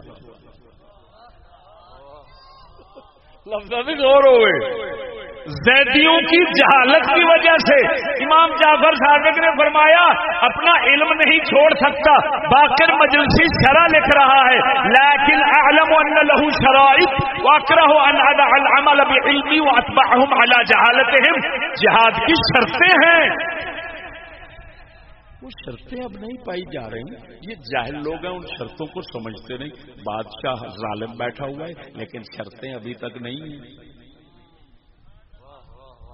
لفظ بھی غور ہوئے۔ زیدیوں کی جہالت کی وجہ سے امام جعفر صادق نے فرمایا، اپنا علم نہیں چھوڑ سکتا، باقر مجلسی شرح لکھ رہا ہے، لیکن اعلم ان له شرائط واکرہ ان ادع العمل بعلمی واتبعهم على جہالتهم جہاد کی شرطیں ہیں۔ وہ شرطیں اب نہیں پائی جا رہی، یہ جاہل لوگ ہیں، ان شرطوں کو سمجھتے نہیں۔ بادشاہ ظالم بیٹھا ہوا ہے، لیکن شرطیں ابھی تک نہیں۔ ہیں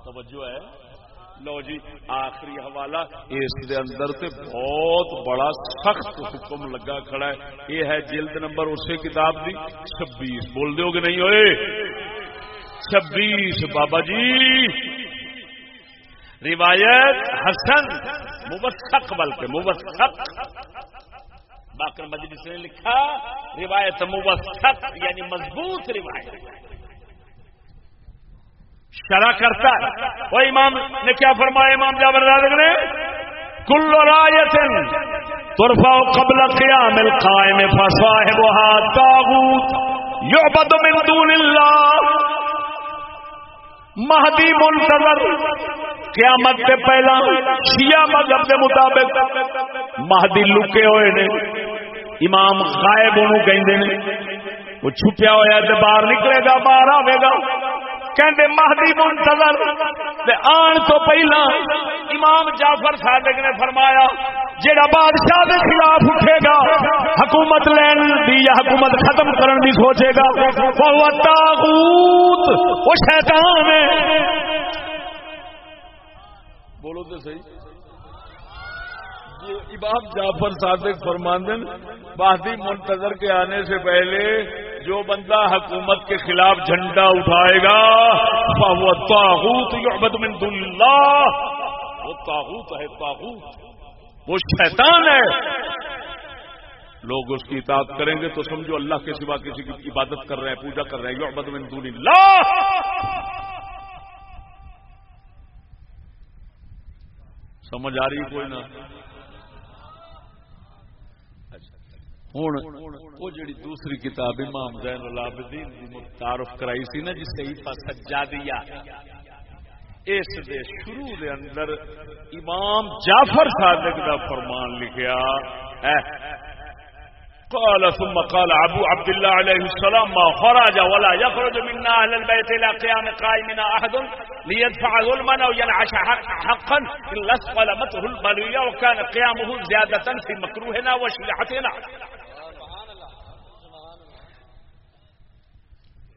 توجہ ہے؟ لو جی آخری حوالہ، اس دے اندر تے بہت بڑا سخت حکم لگا کھڑا ہے۔ یہ ہے جلد نمبر اسی کتاب دی۔ چھبیس، بول دو کہ نہیں ہوئے؟ چھبیس، بابا جی۔ روایت حسن مبسک بلکہ مبسک باقر مجلس نے لکھا، روایت مبسک یعنی مضبوط روایت۔ شرح کرتا ہے۔ وہ امام نے کیا فرمایا امام جابر رازق نے؟ کل رایت ترفع قبل قیام القائم فصاحبها طاغوت يعبد من دون الله مہدی منتظر۔ قیامت کے پہلا شیعہ مذہب کے مطابق مہدی لکے ہوئے نے۔ امام غائب انہوں کہیں وہ چھپیا ہوا ہے باہر نکلے گا، باہر آئے گا۔ کہندے مہدی منتظر۔ تے آن تو پہلا امام جعفر صادق نے فرمایا، جیڑا بادشاہ دے خلاف اٹھے گا، حکومت لین دی یا حکومت ختم کرن دی سوچے گا وہ تاغوت وہ شیطان ہے۔ بولو تے صحیح۔ امام جعفر صادق فرماندن بہدی منتظر کے آنے سے پہلے جو بندہ حکومت کے خلاف جھنڈا اٹھائے گا وہ تاغوت یعبد من دون اللہ۔ وہ تاغوت ہے تاغوت وہ شیطان ہے۔ لوگ اس کی اطاعت کریں گے تو سمجھو اللہ کے سوا کسی کی عبادت کر رہے ہیں، پوجا کر رہے ہیں، یعبد من دون اللہ۔ سمجھ آ رہی کوئی نہ ہوں وہ جڑی دوسری کتاب امام زین العابدین دی متعارف کرائی سی نا جس کا سجا دیا اس دے شروع دے اندر امام جعفر صادق دا فرمان لکھیا قال ثم قال ابو عبد الله عليه السلام ما خرج ولا يخرج منا اهل البيت الى قيام قائمنا احد ليدفع ظلما او ينعش حقا الا اسقلمته البليه وكان قيامه زياده في مكروهنا وشريعتنا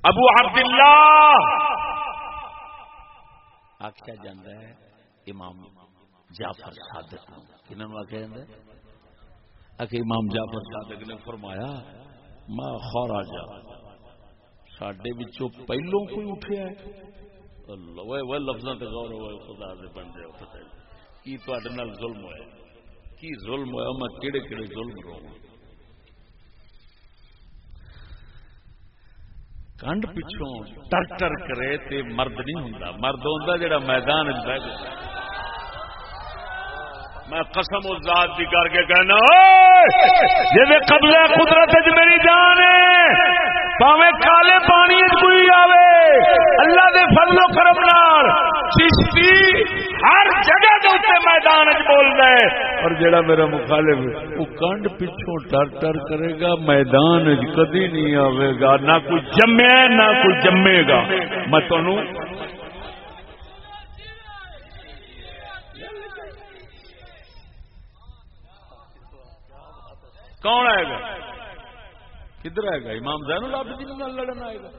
ابو عبداللہ۔ آخیا ہے امام جعفر صادق کنہوں آخیا ہے؟ امام جعفر صادق نے فرمایا ماں خورا جا سڈے پہلو کوئی اٹھیا ہے؟ وہ لفظ غور ہوئے، خدا دے بن کی ظلم ہوا کی ظلم ہوا میں کہڑے کہڑے ظلم رہا کنڈ پچھوں ٹر ٹر کرے تے مرد نہیں ہوں مرد ہوں جڑا میدان بہ گیا میں قسم اس ذات دی کر کے کہنا جی قبضہ قدرت میری جان ہے پاوے کالے پانی کوئی آوے اللہ دے فضل و کرم نال چشتی جگہ کے اتنے میدان بول رہے اور جڑا میرا مخالف وہ کنڈ پچھوں ٹر ٹر کرے گا، میدان کدی نہیں آئے گا، نہ کوئی جمے، نہ کوئی جمے گا۔ میں تمہیں کون آئے گا؟ کدھر آئے گا؟ امام زین العابدین جی نال لڑن آئے گا۔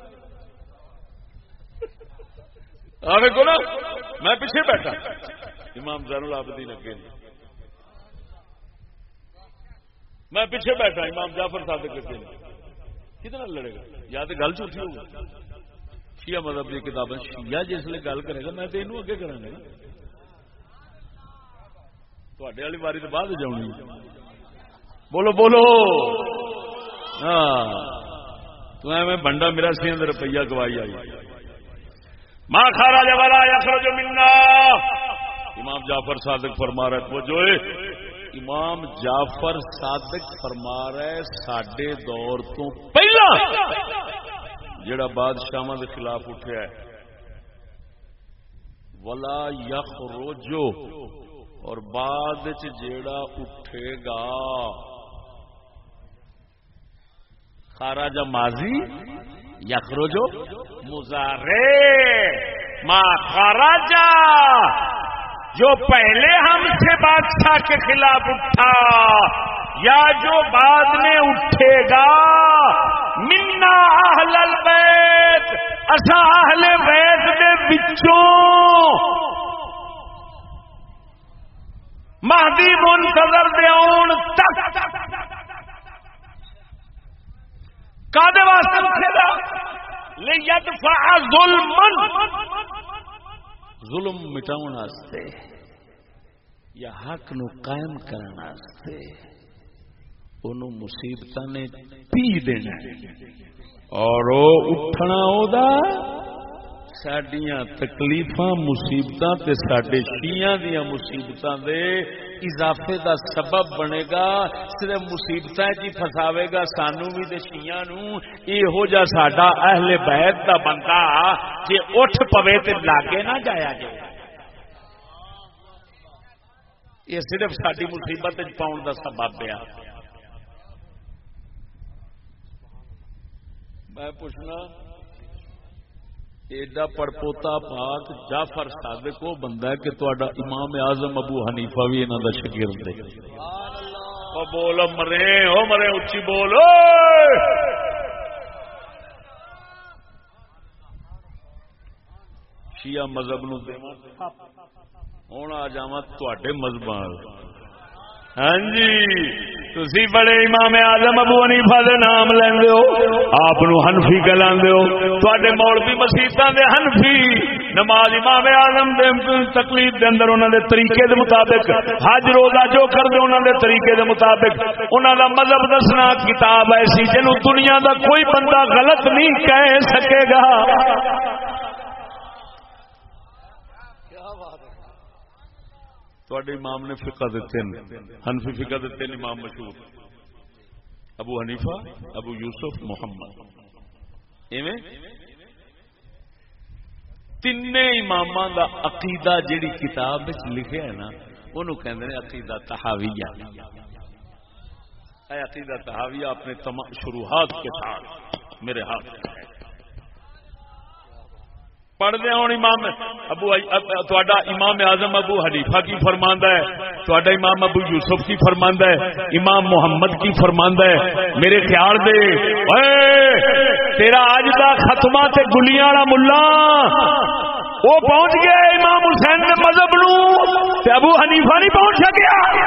آگے کو نا، میں پیچھے بیٹھا۔ امام زین العابدین اگے نہیں میں پیچھے بیٹھا، امام جعفر صادق اگے نہیں کتنا لڑے گا؟ یا تو گل جھوٹی ہوگا شیعہ مذہب کی کتابیں شیعہ جس لیے گل کرے گا، میں تو یہ اگے کرا گا۔ تھوڑے والی باری تو بعد جاؤنی بولو بولو۔ ہاں۔ تو میں بنڈا میرا سی اندر روپیہ گوائی آئی۔ ماں کھارا جب یا جو منا امام جعفر صادق فرما رہے وہ جو امام جعفر صادق فرما رہے سڈے دور تو پہلا۔ جڑا بادشاہ کے خلاف اٹھا ہے۔ ولا یخ روجو اور بعد جیڑا اٹھے گا۔ خارا جا ماضی۔ یخروجو مزارے ماں خارا جا۔ جو پہلے ہم سے بادشاہ کے خلاف اٹھا، یا جو بعد میں اٹھے گا۔ منا اہل البیت اصا اہل بیت دے بچوں۔ مہدی منتظر دے آن تک۔ کادے واسطے اٹھے گا ظلمن ظلم مٹاؤن واسطے یا حق نو قائم کرنا واسطے مصیبت نے پی دینا اور اٹھنا دا سڈیا تکلیف مصیبت سڈے شیاں دیا مصیبت دے اضافے دا سبب بنے گا صرف مصیبت جی فساوے گا سانو بھی تے شیاں نو یہو جا ساڈا اہل بیت دا بندہ جے اٹھ پوے تے لاگے نہ جایا جائے یہ صرف ساری مصیبت پاؤن دا سبب ہے میں پوچھنا ایڈا پڑپوتا پاک جعفر صادق وہ بندہ ہے کہ تہاڈا امام اعظم ابو حنیفہ بھی انہاں دا شاگرد ہے او بول مرے او مرے اچھی بولو شیعہ مذہب نو دیواں۔ ہن آ جاواں تواڈے مذہب ہاں جی۔ تھی بڑے امام آزم ابو انیفا دے نام لیندے ہو، آپ ہنفی کہ لاندے ہو۔ تے مولوی مسیطا دے ہنفی نماز امام آزم دے تکلیف دے اندر انہوں دے طریقے دے مطابق، حج روزہ جو کر دے انہوں دے طریقے دے مطابق انہوں دا مذہب دسنا کتاب ایسی جنہوں دنیا دا کوئی بندہ غلط نہیں کہہ سکے گا۔ امام نے فقہ دیتے ہنفی فقہ دیتے امام مشہور ابو حنیفہ ابو یوسف محمد ایویں تین امام دا عقیدہ جیڑی کتاب لکھے ہے نا انہوں کہ عقیدہ تحاویہ عقیدہ تحاویہ اپنے شروحات کے ساتھ میرے ہاتھ میں ہے پڑھتے ہوں امام؟ ابو تھوڑا امام اعظم ابو حلیفہ کی فرماندہ ہے تھوڑا امام ابو یوسف کی فرماندہ ہے، امام محمد کی فرماندہ ہے۔ میرے خیال دے، اے، تیرا آج کا ختمہ تے گلیاں والا ملا۔ وہ پہنچ گیا امام حسین نے مذہب نو ابو حنیفہ نہیں پہنچ سکیا۔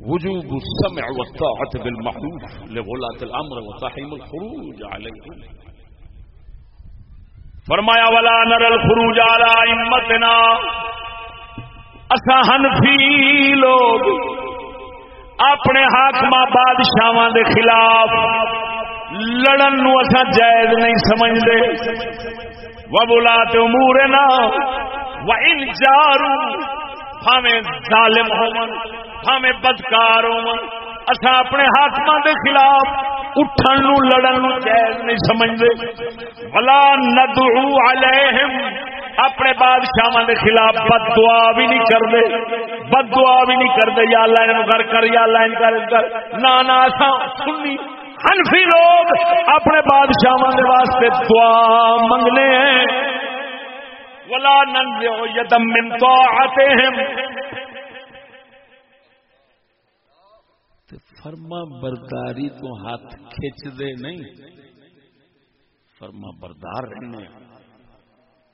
وجوب السمع والطاعة بالمحروف لولاة الأمر وتحريم الخروج عليهم. فرمایا، ولا نر الخروج على ائمتنا اسا حنفی لوگ اپنے حاکم بادشاہاں دے خلاف لڑن نو اسا جائز نہیں سمجھدے۔ وبلات امورنا وان جاروا ظالم ہو بدکار ہو اپنے ہاتھوں کے خلاف اٹھن نو لڑن نو جائز نہیں سمجھتے بلا ندعو علیہم اپنے بادشاہ کے خلاف بد دعا بھی نہیں کرتے بد دعا بھی نہیں کرتے یا اللہ ان کر کر، یا اللہ ان کر۔ کر نہ سنی۔ ہنفی لوگ اپنے بادشاہ واسطے دعا منگنے ہیں۔ ولا ننزع یدم من طاعتهم۔ فرما برداری تو ہاتھ کھچ دے نہیں۔ فرما بردار رہنے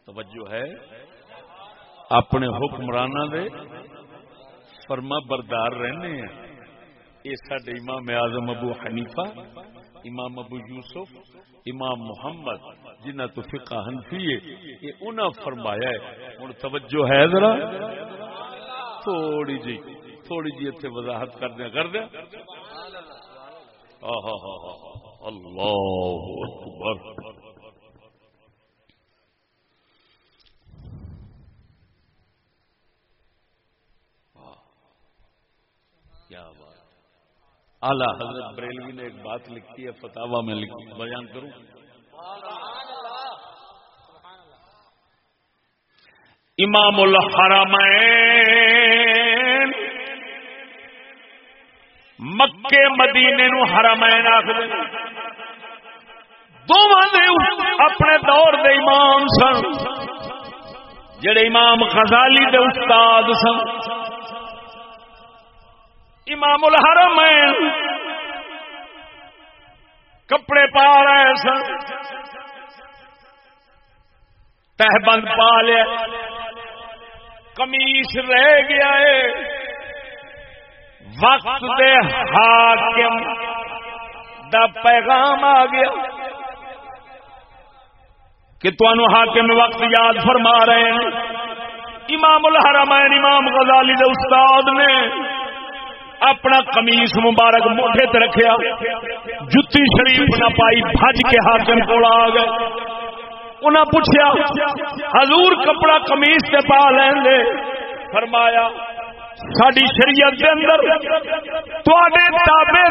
توجہ ہے۔ اپنے حکمرانہ دے فرما بردار رہنے ہیں۔ یہ سڈے امام اعظم ابو حنیفہ، امام ابو یوسف، امام محمد جنہ تو فقہ حنفی ہے، یہ انہاں فرمایا ہے۔ ہن توجہ ہے ذرا؟ تھوڑی جی تھوڑی جی اتنے وضاحت کر دیا کر دیا اللہ اکبر کیا بات اعلی حضرت بریلوی نے ایک بات لکھی ہے فتوا میں بیان کروں۔ امام الحرمین مکے مدینے نو حرمین آخر دونوں نے اپنے دور دے امام سن، جڑے امام خزالی دے استاد سن۔ امام الحرمین کپڑے پا رہے سن۔ تہ بند پا لیا۔ کمیس رہ گیا ہے۔ وقت دے حاکم دا پیغام آ گیا۔ کہ تنوع حاکم وقت یاد فرما رہے ہیں۔ امام الحرمین امام غزالی دے استاد نے۔ اپنا کمیس مبارک موٹے تے رکھیا۔ جتی شریف نہ پائی، بھج کے حاکم کو آ گئے۔ انہیں پوچھا حضور کپڑا کمیس سے پا لین دے؟ فرمایا ساری شریعت اندر تابے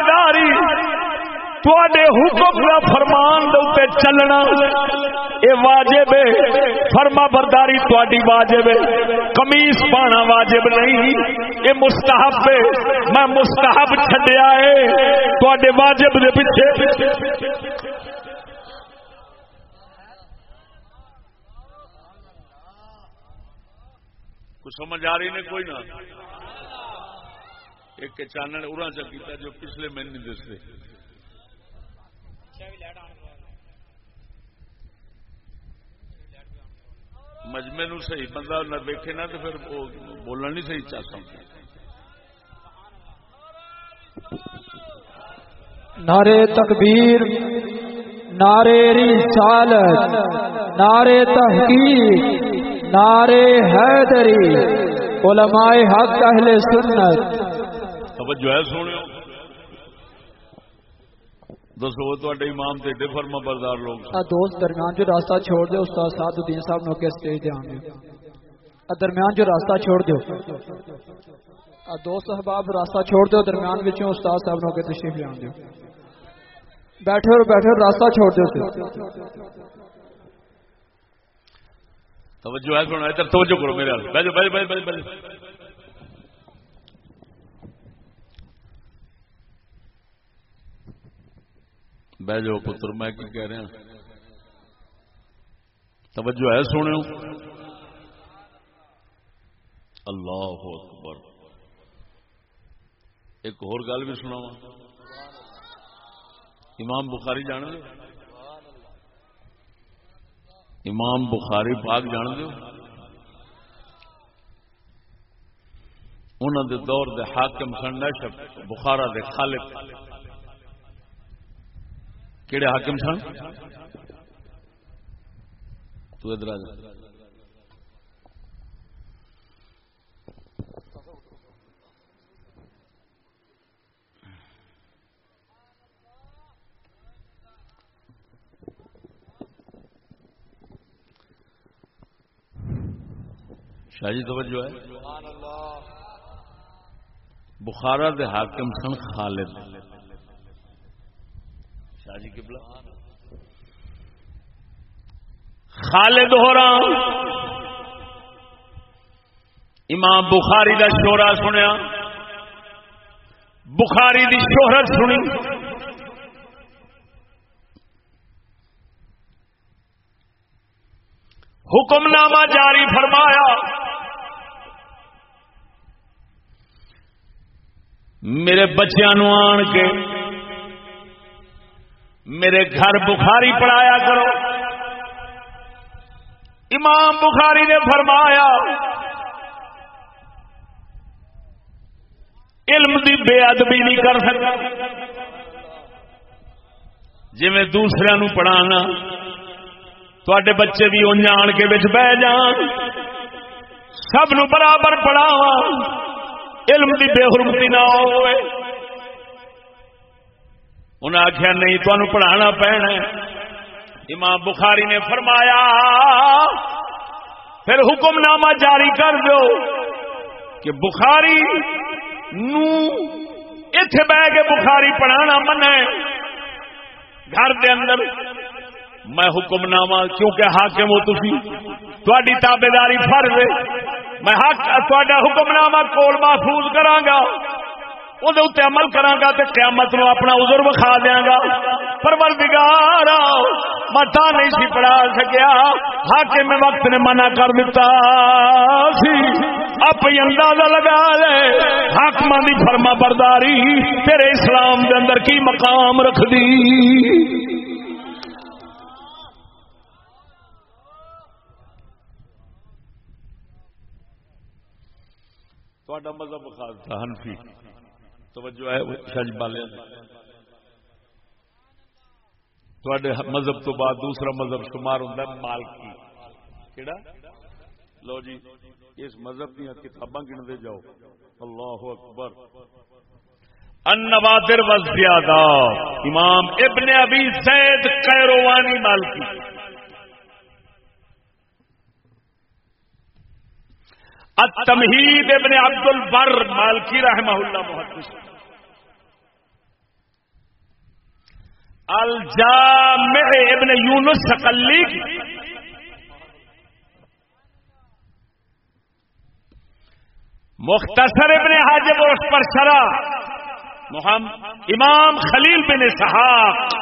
تے حکم کا فرمان دے چلنا۔ اے واجب ہے۔ فرما برداری تاری واجب ہے۔ کمیس پانا واجب نہیں۔ اے مستحب ہے۔ میں مستحب چڈیا ہے۔ تے واجب دے پیچھے۔ کچھ سمجھ آ رہی نے کوئی نہ ایک چانن ارا چکیتا جو پچھلے مہینے دستے۔ مجمے نو صحیح بندہ نہ دیکھے نا تو پھر وہ بولنا نہیں صحیح چاہتا نعرے تکبیر نعرے رسالت نعرے تحقیق نعرے حیدری علماء حق اہل سنت۔ توجہ ہے سونے دسو تے امام تے فرما بردار لوگ دوست درمیان جو راستہ چھوڑ دے استاد سعد الدین صاحب نو کے اسٹیج دے آن درمیان جو راستہ چھوڑ دو دوست احباب راستہ چھوڑ دو درمیان وچوں استاد صاحب نو کے تشریف لے آن دیو بیٹھے اور بیٹھے راستہ چھوڑ دو توجہ ہے سونا ادھر توجہ کرو میرے بھائی بھائی بھائی بھائی بھائی بہ جاؤ پتر، میں کی کہہ رہا؟ توجہ ہے سونے اللہ اکبر۔ ایک اور گل بھی سنا امام بخاری جان دو امام بخاری پاک جان دو انہوں دے دور دے حاکم سن نشب بخارا دے خالق۔ کہڑے حاکم سن؟ تو ادھر آ جا۔ شاہ جی توجہ ہے۔ بخارا دے حاکم سن خالد۔ جی قبلہ۔ خالد ہورا امام بخاری کا شورا سنیا۔ بخاری دی شہرت سنی۔ حکم نامہ جاری فرمایا۔ میرے بچیاں آن کے میرے گھر بخاری پڑھایا کرو۔ امام بخاری نے فرمایا، علم دی بے ادبی نہیں کر سکتا۔ جی میں دوسرے نو پڑھانا تے بچے بھی ان آن کے بچ بہ جان۔ سب نو برابر پڑھاوا علم دی بے حرمتی نہ ہوئے۔ انہیں آخیا نہیں تمہیں پڑھانا پینا امام بخاری نے فرمایا، پھر حکم نامہ جاری کر دو کہ بخاری نو اتے بہ کے بخاری پڑھانا من گھر دے اندر میں حکم نامہ کیونکہ حاکم ہو تھی تھی تابے داری فرض میں حکم نامہ کول محفوظ کرانگا وہ عمل کرا تو قیامت نو اپنا ازر وکھا دیا گا پروردگار میں تا نہیں سی پڑھا سکیا۔ ہاکے میں وقت نے منع کر دیتا سی۔ آپ اندازہ لگا لے۔ حاکم دی فرما برداری، تیرے اسلام دے اندر کی مقام رکھ دی؟ مذہب خاص تھا ہنفی توجہ ہے شج بالے تھوڑے مذہب تو بعد دوسرا مذہب شمار ہوں مالکی۔ کہڑا لو جی اس مذہب دیا کتاباں گنتے جاؤ۔ اللہ اکبر۔ النوادر والزیادہ۔ امام ابن ابی سید قیروانی مالکی۔ التمہید ابن عبد البر مالکی رحمہ اللہ محدث۔ الجامع ابن یونس سقلی مختصر ابن حاجب اور اس پر شرا امام خلیل بن صحاق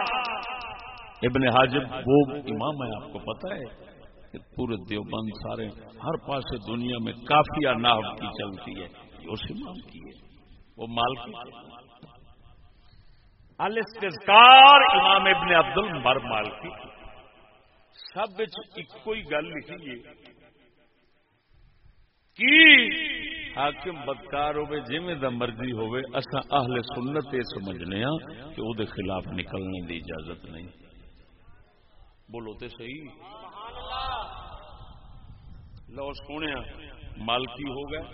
ابن حاجب، وہ امام ہے، آپ کو پتا ہے۔ پورے دیوبند سارے ہر پاس دنیا میں کافی ناو کی چلتی ہے اس امام کی ہے۔ وہ مال کی الستذکار امام ابن عبد المر مال کی سب کوئی گل لکھی ہے کی؟ حاکم بدکار ہوے جویں دا مرضی ہوے اسا اہل سنت یہ سمجھنے ہاں کہ او دے خلاف نکلنے دی اجازت نہیں۔ بولو تے صحیح۔ لو سونے مالکی ہو گئے۔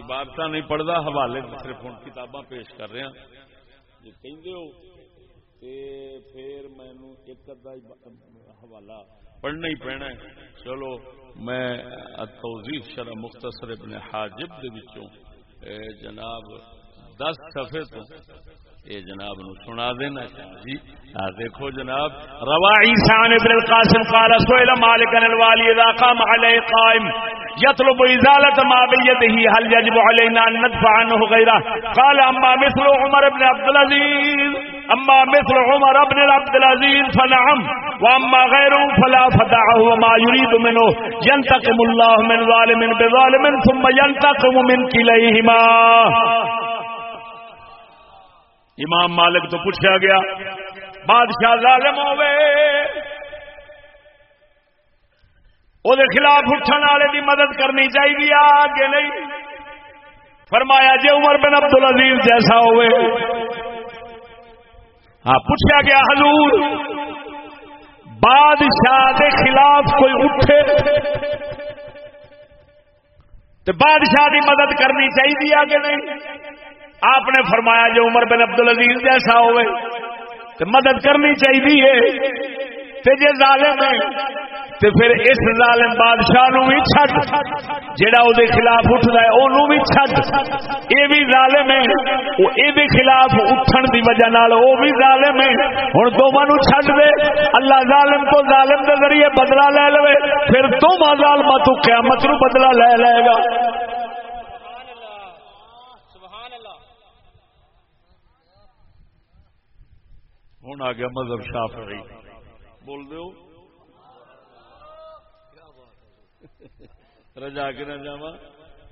عبادت نہیں پڑھتا حوالے صرف ہوں کتاباں پیش کر رہے ہیں جی کہ پھر مینو ایک ادا حوالہ پڑھنا ہی پینا ہے۔ چلو، میں توضیح شرح مختصر ابن حاجب دے جناب، دس صفحے تو یہ جناب نو سنا دینا جی۔ دیکھو جناب روا عیسان ابن القاسم قال، سئل مالك الوالي اذا قام عليه قائم يطلب ازاله ما بيده هل يجب علينا ان ندفع عنه غيره قال، اما مثل عمر بن عبد العزيز اما مثل عمر بن عبد العزيز فنعم، واما غيره فلا فدعه وما يريد منه ينتقم الله من ظالم بظالم ثم ينتقم من كليهما امام مالک تو پوچھا گیا، بادشاہ ظالم ہوے خلاف اٹھن والے کی مدد کرنی چاہیے آگے نہیں۔ فرمایا جی عمر بن عبد العزیز جیسا ہوئے۔ ہاں پوچھا گیا، حضور، بادشاہ کے خلاف کوئی اٹھے؟ تو بادشاہ کی مدد کرنی چاہیے آگے نہیں۔ آپ نے فرمایا جو عمر بن عبد العزیز جیسا ہوئے تو مدد کرنی چاہیے جی ظالم ہے تو پھر اس ظالم بادشاہ نو بھی چھڈ جڑا وہ خلاف اٹھتا ہے انہوں بھی چھڈ۔ یہ بھی ظالم ہے وہ یہ خلاف اٹھن دی وجہ نال وہ بھی ظالم ہے۔ ہوں دونوں چھڈ دے، اللہ ظالم تو ظالم کے ذریعے بدلا لے لو پھر دونوں ظالم تو قیامت نو بدلا لے لے گا۔ ہوں آ گیا مذہب شاف رہی بول دو رجا کے نہ جاوا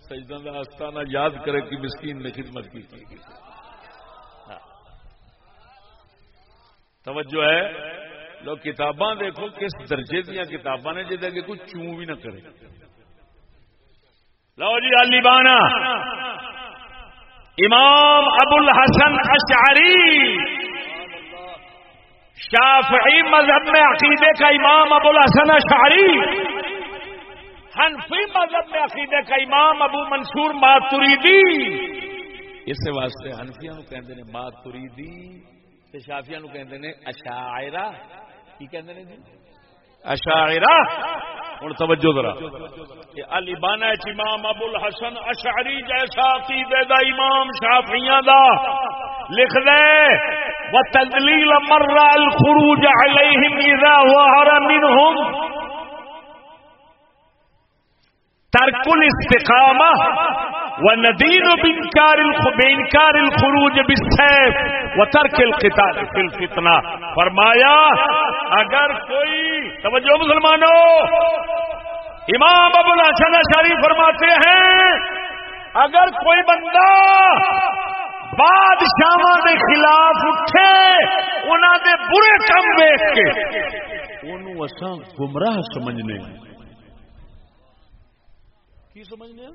سجدہ کا آستانہ یاد کرے کہ مسکین نے خدمت کی تھی۔ ہاں۔ توجہ ہے۔ لوگ کتاباں دیکھو، کس درجے دیا کتاباں نے جہاں کہ کوئی چوں بھی نہ کرے۔ لو جی علی بانا امام ابو الحسن اشعری۔ شافعی مذہب میں عقیدے کا امام ابو الحسن اشعری، حنفی مذہب میں عقیدے کا امام ابو منصور ماتریدی۔ اس واسطے ہنفیا نو کہ ماتریدی شافیا نو کہ اشاعرہ۔ کی کہ جی؟ اشاعرہ۔ ہوں توجہ ذرا۔ علی بانا امام ابو الحسن اشعری جیسا عقیدے دا امام شافیاں دا لکھ دے۔ وتدلیل مر الخروج علیہم اذا ظهر منهم. ترک الاستقامہ و ندین بینکار الخروج بالسیف و القتال فی الفتنہ فرمایا، اگر کوئی توجہ مسلمانوں، امام ابو الحسن شریف فرماتے ہیں، اگر کوئی بندہ بادشاہ کے خلاف اٹھے انہوں دے برے کم ویچ کے۔ انہوں گمراہ سمجھنے کی سمجھنے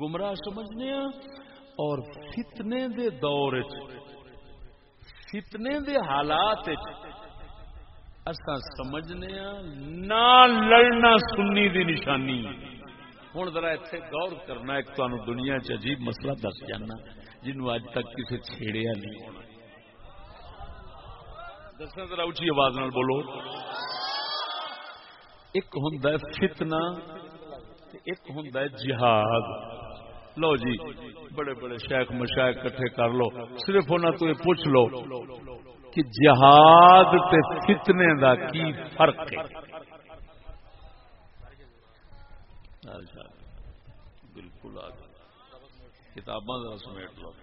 گمراہ سمجھنے اور فتنے دے دور فتنے دے حالات سمجھنے نہ لڑنا سنی دی نشانی۔ ہوں ذرا اتنے غور کرنا، ایک تو دنیا چ عجیب مسئلہ دس جانا۔ جنوب اج تک کسی چھیڑیا نہیں ہونا۔ دسنا ذرا اچھی آواز نال بولو۔ ایک ہوں فتنہ ایک ہوں جہاد۔ لو جی بڑے بڑے شیخ مشائق کٹھے کر لو۔ صرف انہوں تو یہ پوچھ لو کہ جہاد تے فتنے دا کی فرق ہے؟ کتاباں سمیٹ لو۔